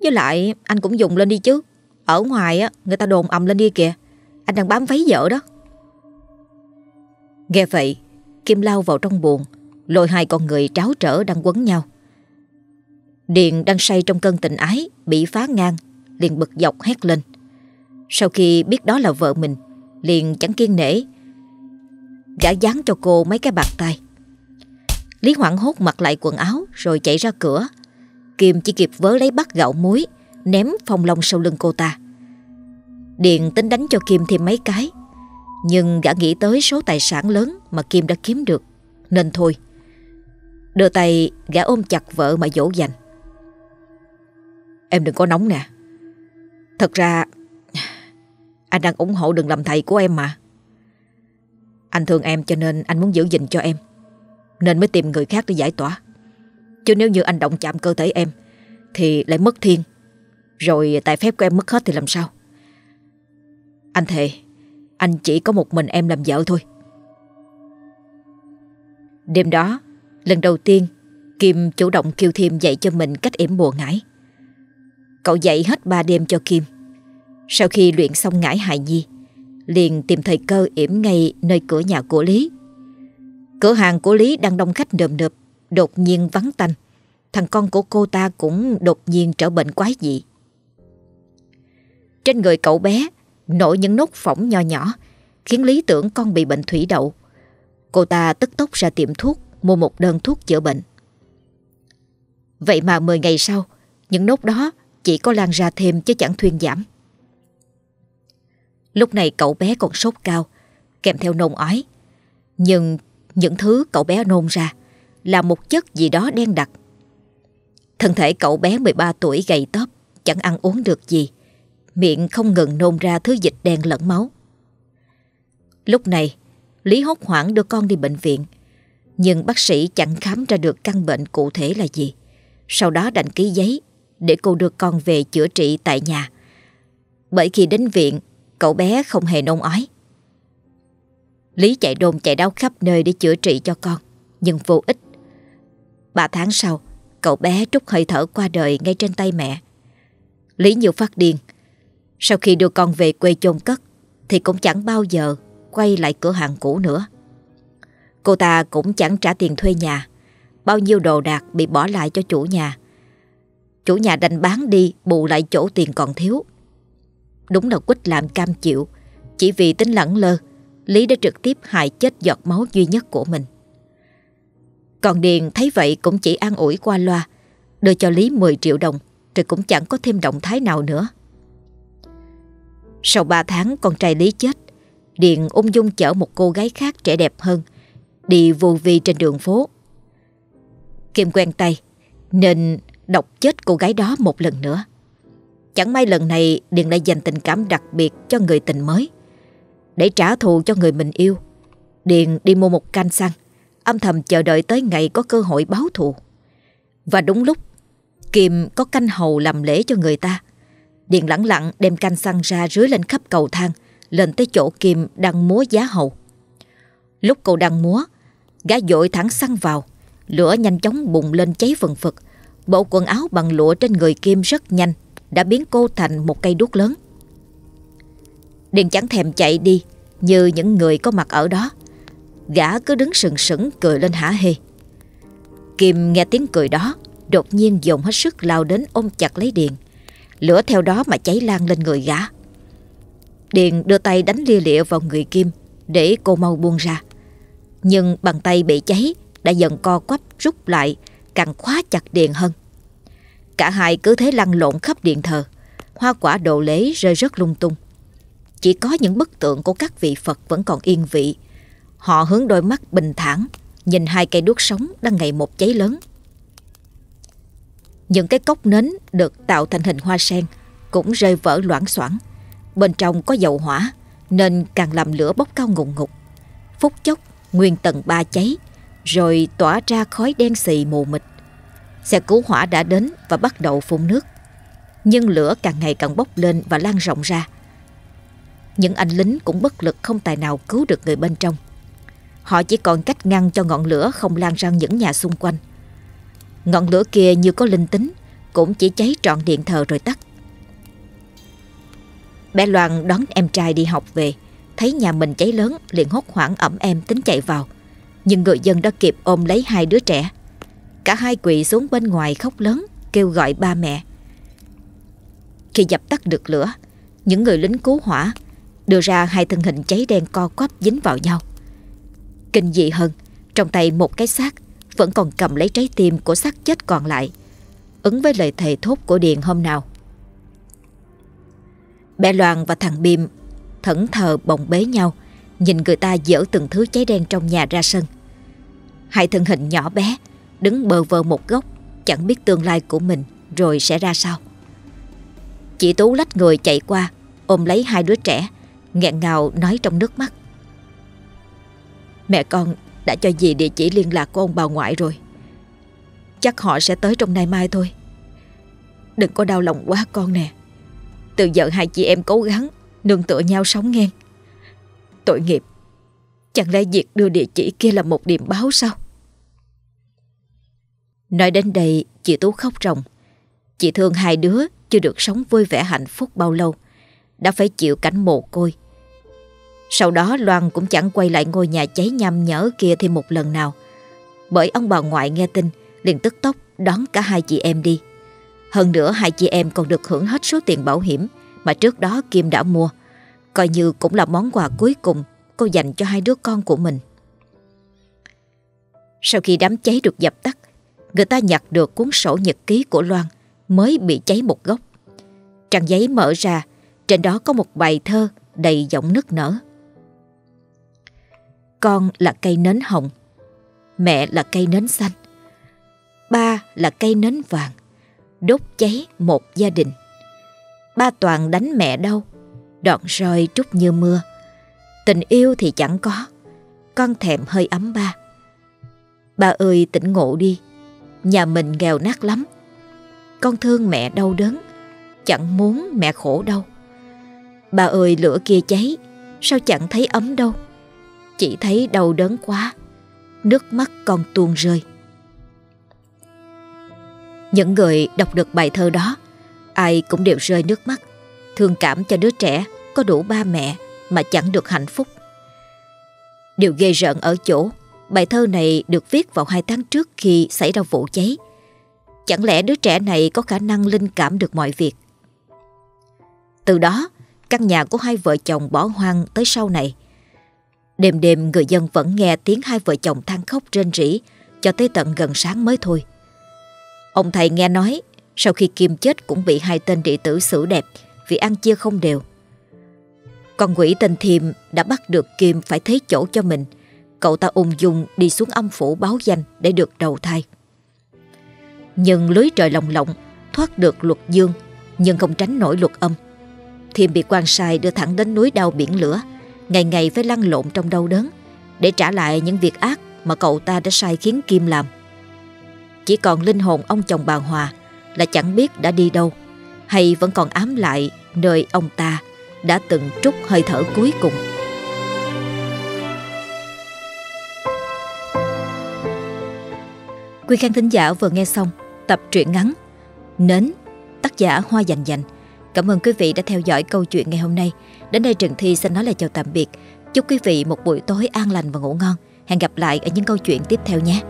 S1: Với lại, anh cũng dùng lên đi chứ. Ở ngoài á, người ta đồn ầm lên đi kìa. Anh đang bám váy vợ đó. Nghe vậy, Kim lao vào trong buồn, Lôi hai con người tráo trở đang quấn nhau. Điền đang say trong cơn tình ái, Bị phá ngang, Liền bực dọc hét lên. Sau khi biết đó là vợ mình, Liền chẳng kiên nể Gã dán cho cô mấy cái bạc tay. Lý hoảng hốt mặc lại quần áo Rồi chạy ra cửa. Kim chỉ kịp vớ lấy bát gạo muối, Ném phong long sau lưng cô ta. Điền tính đánh cho Kim thêm mấy cái nhưng gã nghĩ tới số tài sản lớn Mà Kim đã kiếm được, Nên thôi. Đưa tay, gã ôm chặt vợ mà dỗ dành. Em đừng có nóng nè. Thật ra, Anh đang ủng hộ đừng làm thầy của em mà. Anh thương em cho nên anh muốn giữ gìn cho em, Nên mới tìm người khác để giải tỏa. Chứ nếu như anh động chạm cơ thể em, Thì lại mất thiên. Rồi tài phép của em mất hết thì làm sao? Anh thề anh chỉ có một mình em làm vợ thôi Đêm đó Lần đầu tiên Kim chủ động kêu Thiêm dạy cho mình cách yểm bùa ngải Cậu dạy hết ba đêm cho Kim Sau khi luyện xong ngải hài nhi liền tìm thời cơ yểm ngay nơi cửa nhà của Lý. Cửa hàng của Lý đang đông khách nườm nượp, đột nhiên vắng tanh. Thằng con của cô ta cũng đột nhiên trở bệnh quái dị. Trên người cậu bé nổi những nốt phỏng nho nhỏ, khiến Lý tưởng con bị bệnh thủy đậu. Cô ta tức tốc ra tiệm thuốc, mua một đơn thuốc chữa bệnh. Vậy mà 10 ngày sau, những nốt đó chỉ có lan ra thêm chứ chẳng thuyên giảm. Lúc này cậu bé còn sốt cao, kèm theo nôn ói. Nhưng những thứ cậu bé nôn ra là một chất gì đó đen đặc. Thân thể cậu bé 13 tuổi gầy tóp, chẳng ăn uống được gì. Miệng không ngừng nôn ra thứ dịch đen lẫn máu. Lúc này, Lý hốt hoảng đưa con đi bệnh viện. Nhưng bác sĩ chẳng khám ra được căn bệnh cụ thể là gì. Sau đó đành ký giấy để cô đưa con về chữa trị tại nhà. Bởi khi đến viện, cậu bé không hề nôn ói. Lý chạy đồn chạy đáo khắp nơi để chữa trị cho con, nhưng vô ích. Ba tháng sau, cậu bé trút hơi thở qua đời ngay trên tay mẹ. Lý nhiều phát điên. Sau khi đưa con về quê chôn cất, thì cũng chẳng bao giờ quay lại cửa hàng cũ nữa. Cô ta cũng chẳng trả tiền thuê nhà, bao nhiêu đồ đạc bị bỏ lại cho chủ nhà. Chủ nhà đành bán đi bù lại chỗ tiền còn thiếu. Đúng là quýt làm cam chịu, chỉ vì tính lẳng lơ, Lý đã trực tiếp hại chết giọt máu duy nhất của mình. Còn Điền thấy vậy cũng chỉ an ủi qua loa, đưa cho Lý 10 triệu đồng, rồi cũng chẳng có thêm động thái nào nữa. Sau 3 tháng con trai Lý chết, Điền ung dung chở một cô gái khác trẻ đẹp hơn, đi vô vi trên đường phố. Kim quen tay, nên độc chết cô gái đó một lần nữa. Chẳng may lần này Điền lại dành tình cảm đặc biệt cho người tình mới. Để trả thù cho người mình yêu, Điền đi mua một canh xăng, âm thầm chờ đợi tới ngày có cơ hội báo thù. Và đúng lúc, Kim có canh hầu làm lễ cho người ta. Điền lặng lặng đem canh xăng ra rưới lên khắp cầu thang, lên tới chỗ Kim đang múa giá hầu. Lúc cô đang múa, gã dội thẳng xăng vào, lửa nhanh chóng bùng lên cháy phần phật. Bộ quần áo bằng lụa trên người Kim rất nhanh, đã biến cô thành một cây đuốc lớn. Điền chẳng thèm chạy đi như những người có mặt ở đó. Gã cứ đứng sừng sững cười lên hả hê. Kim nghe tiếng cười đó, đột nhiên dồn hết sức lao đến ôm chặt lấy Điền. Lửa theo đó mà cháy lan lên người gã. Điền đưa tay đánh lia lịa vào người Kim để cô mau buông ra. Nhưng bàn tay bị cháy đã dần co quắp rút lại càng khóa chặt Điền hơn. Cả hai cứ thế lăn lộn khắp điện thờ, hoa quả đồ lễ rơi rất lung tung. Chỉ có những bức tượng của các vị Phật vẫn còn yên vị. Họ hướng đôi mắt bình thản, nhìn hai cây đuốc sống đang ngày một cháy lớn. Những cái cốc nến được tạo thành hình hoa sen cũng rơi vỡ loãng xoảng. Bên trong có dầu hỏa nên càng làm lửa bốc cao ngùng ngục. Phút chốc, nguyên tầng ba cháy, rồi tỏa ra khói đen xì mù mịt. Xe cứu hỏa đã đến và bắt đầu phun nước. Nhưng lửa càng ngày càng bốc lên và lan rộng ra. Những anh lính cũng bất lực không tài nào cứu được người bên trong. Họ chỉ còn cách ngăn cho ngọn lửa không lan ra những nhà xung quanh. Ngọn lửa kia như có linh tính, cũng chỉ cháy trọn điện thờ rồi tắt. Bé Loan đón em trai đi học về, thấy nhà mình cháy lớn liền hốt hoảng ẩm em tính chạy vào. Nhưng người dân đã kịp ôm lấy hai đứa trẻ. Cả hai quỳ xuống bên ngoài khóc lớn, kêu gọi ba mẹ. Khi dập tắt được lửa, những người lính cứu hỏa đưa ra hai thân hình cháy đen co quắp dính vào nhau. Kinh dị hơn, trong tay một cái xác vẫn còn cầm lấy trái tim của xác chết còn lại, ứng với lời thầy thốt của Điền hôm nào. Bé Loan và thằng Bim thẫn thờ bồng bế nhau, nhìn người ta dỡ từng thứ cháy đen trong nhà ra sân. Hai thân hình nhỏ bé đứng bờ vờ một góc, chẳng biết tương lai của mình rồi sẽ ra sao. Chị Tú lách người chạy qua, ôm lấy hai đứa trẻ, nghẹn ngào nói trong nước mắt. Mẹ con đã cho dì địa chỉ liên lạc của ông bà ngoại rồi. Chắc họ sẽ tới trong nay mai thôi. Đừng có đau lòng quá, con nè. Từ giờ hai chị em cố gắng nương tựa nhau sống nghe. Tội nghiệp. Chẳng lẽ việc đưa địa chỉ kia là một điểm báo sao? Nói đến đây, chị Tú khóc ròng. Chị thương hai đứa chưa được sống vui vẻ hạnh phúc bao lâu. Đã phải chịu cảnh mồ côi sau đó Loan cũng chẳng quay lại ngôi nhà cháy nham nhở kia thêm một lần nào. Bởi ông bà ngoại nghe tin liền tức tốc đón cả hai chị em đi. Hơn nữa hai chị em còn được hưởng hết số tiền bảo hiểm mà trước đó Kim đã mua. Coi như cũng là món quà cuối cùng cô dành cho hai đứa con của mình. Sau khi đám cháy được dập tắt, người ta nhặt được cuốn sổ nhật ký của Loan mới bị cháy một góc. Trang giấy mở ra, trên đó có một bài thơ đầy giọng nức nở. Con là cây nến hồng, Mẹ là cây nến xanh, Ba là cây nến vàng, Đốt cháy một gia đình. Ba toàn đánh mẹ đâu Đòn roi trút như mưa. Tình yêu thì chẳng có, Con thèm hơi ấm ba. Ba ơi, tỉnh ngộ đi, Nhà mình nghèo nát lắm. Con thương mẹ đau đớn, Chẳng muốn mẹ khổ đâu Ba ơi, lửa kia cháy, Sao chẳng thấy ấm đâu? Chỉ thấy đau đớn quá Nước mắt còn tuôn rơi Những người đọc được bài thơ đó Ai cũng đều rơi nước mắt Thương cảm cho đứa trẻ Có đủ ba mẹ Mà chẳng được hạnh phúc Điều ghê rợn ở chỗ Bài thơ này được viết vào hai tháng trước khi xảy ra vụ cháy. Chẳng lẽ đứa trẻ này có khả năng linh cảm được mọi việc? Từ đó, căn nhà của hai vợ chồng bỏ hoang tới sau này. Đêm đêm người dân vẫn nghe tiếng hai vợ chồng than khóc rên rỉ cho tới tận gần sáng mới thôi. Ông thầy nghe nói sau khi Kim chết cũng bị hai tên đệ tử xử đẹp vì ăn chia không đều. Con quỷ tên Thiềm đã bắt được Kim phải thấy chỗ cho mình Cậu ta ung dung đi xuống âm phủ báo danh để được đầu thai. Nhưng lưới trời lồng lộng thoát được luật dương nhưng không tránh nổi luật âm. Thiêm bị quan sai đưa thẳng đến núi đau biển lửa, ngày ngày phải lăn lộn trong đau đớn để trả lại những việc ác mà cậu ta đã sai khiến Kim làm. Chỉ còn linh hồn ông chồng bà Hòa là chẳng biết đã đi đâu hay vẫn còn ám lại nơi ông ta đã từng trút hơi thở cuối cùng. Quý khán thính giả vừa nghe xong tập truyện ngắn Nến, tác giả Hoa Dành Dành. Cảm ơn quý vị đã theo dõi câu chuyện ngày hôm nay. Đến đây Trần Thi xin nói lời chào tạm biệt. Chúc quý vị một buổi tối an lành và ngủ ngon. Hẹn gặp lại ở những câu chuyện tiếp theo nhé.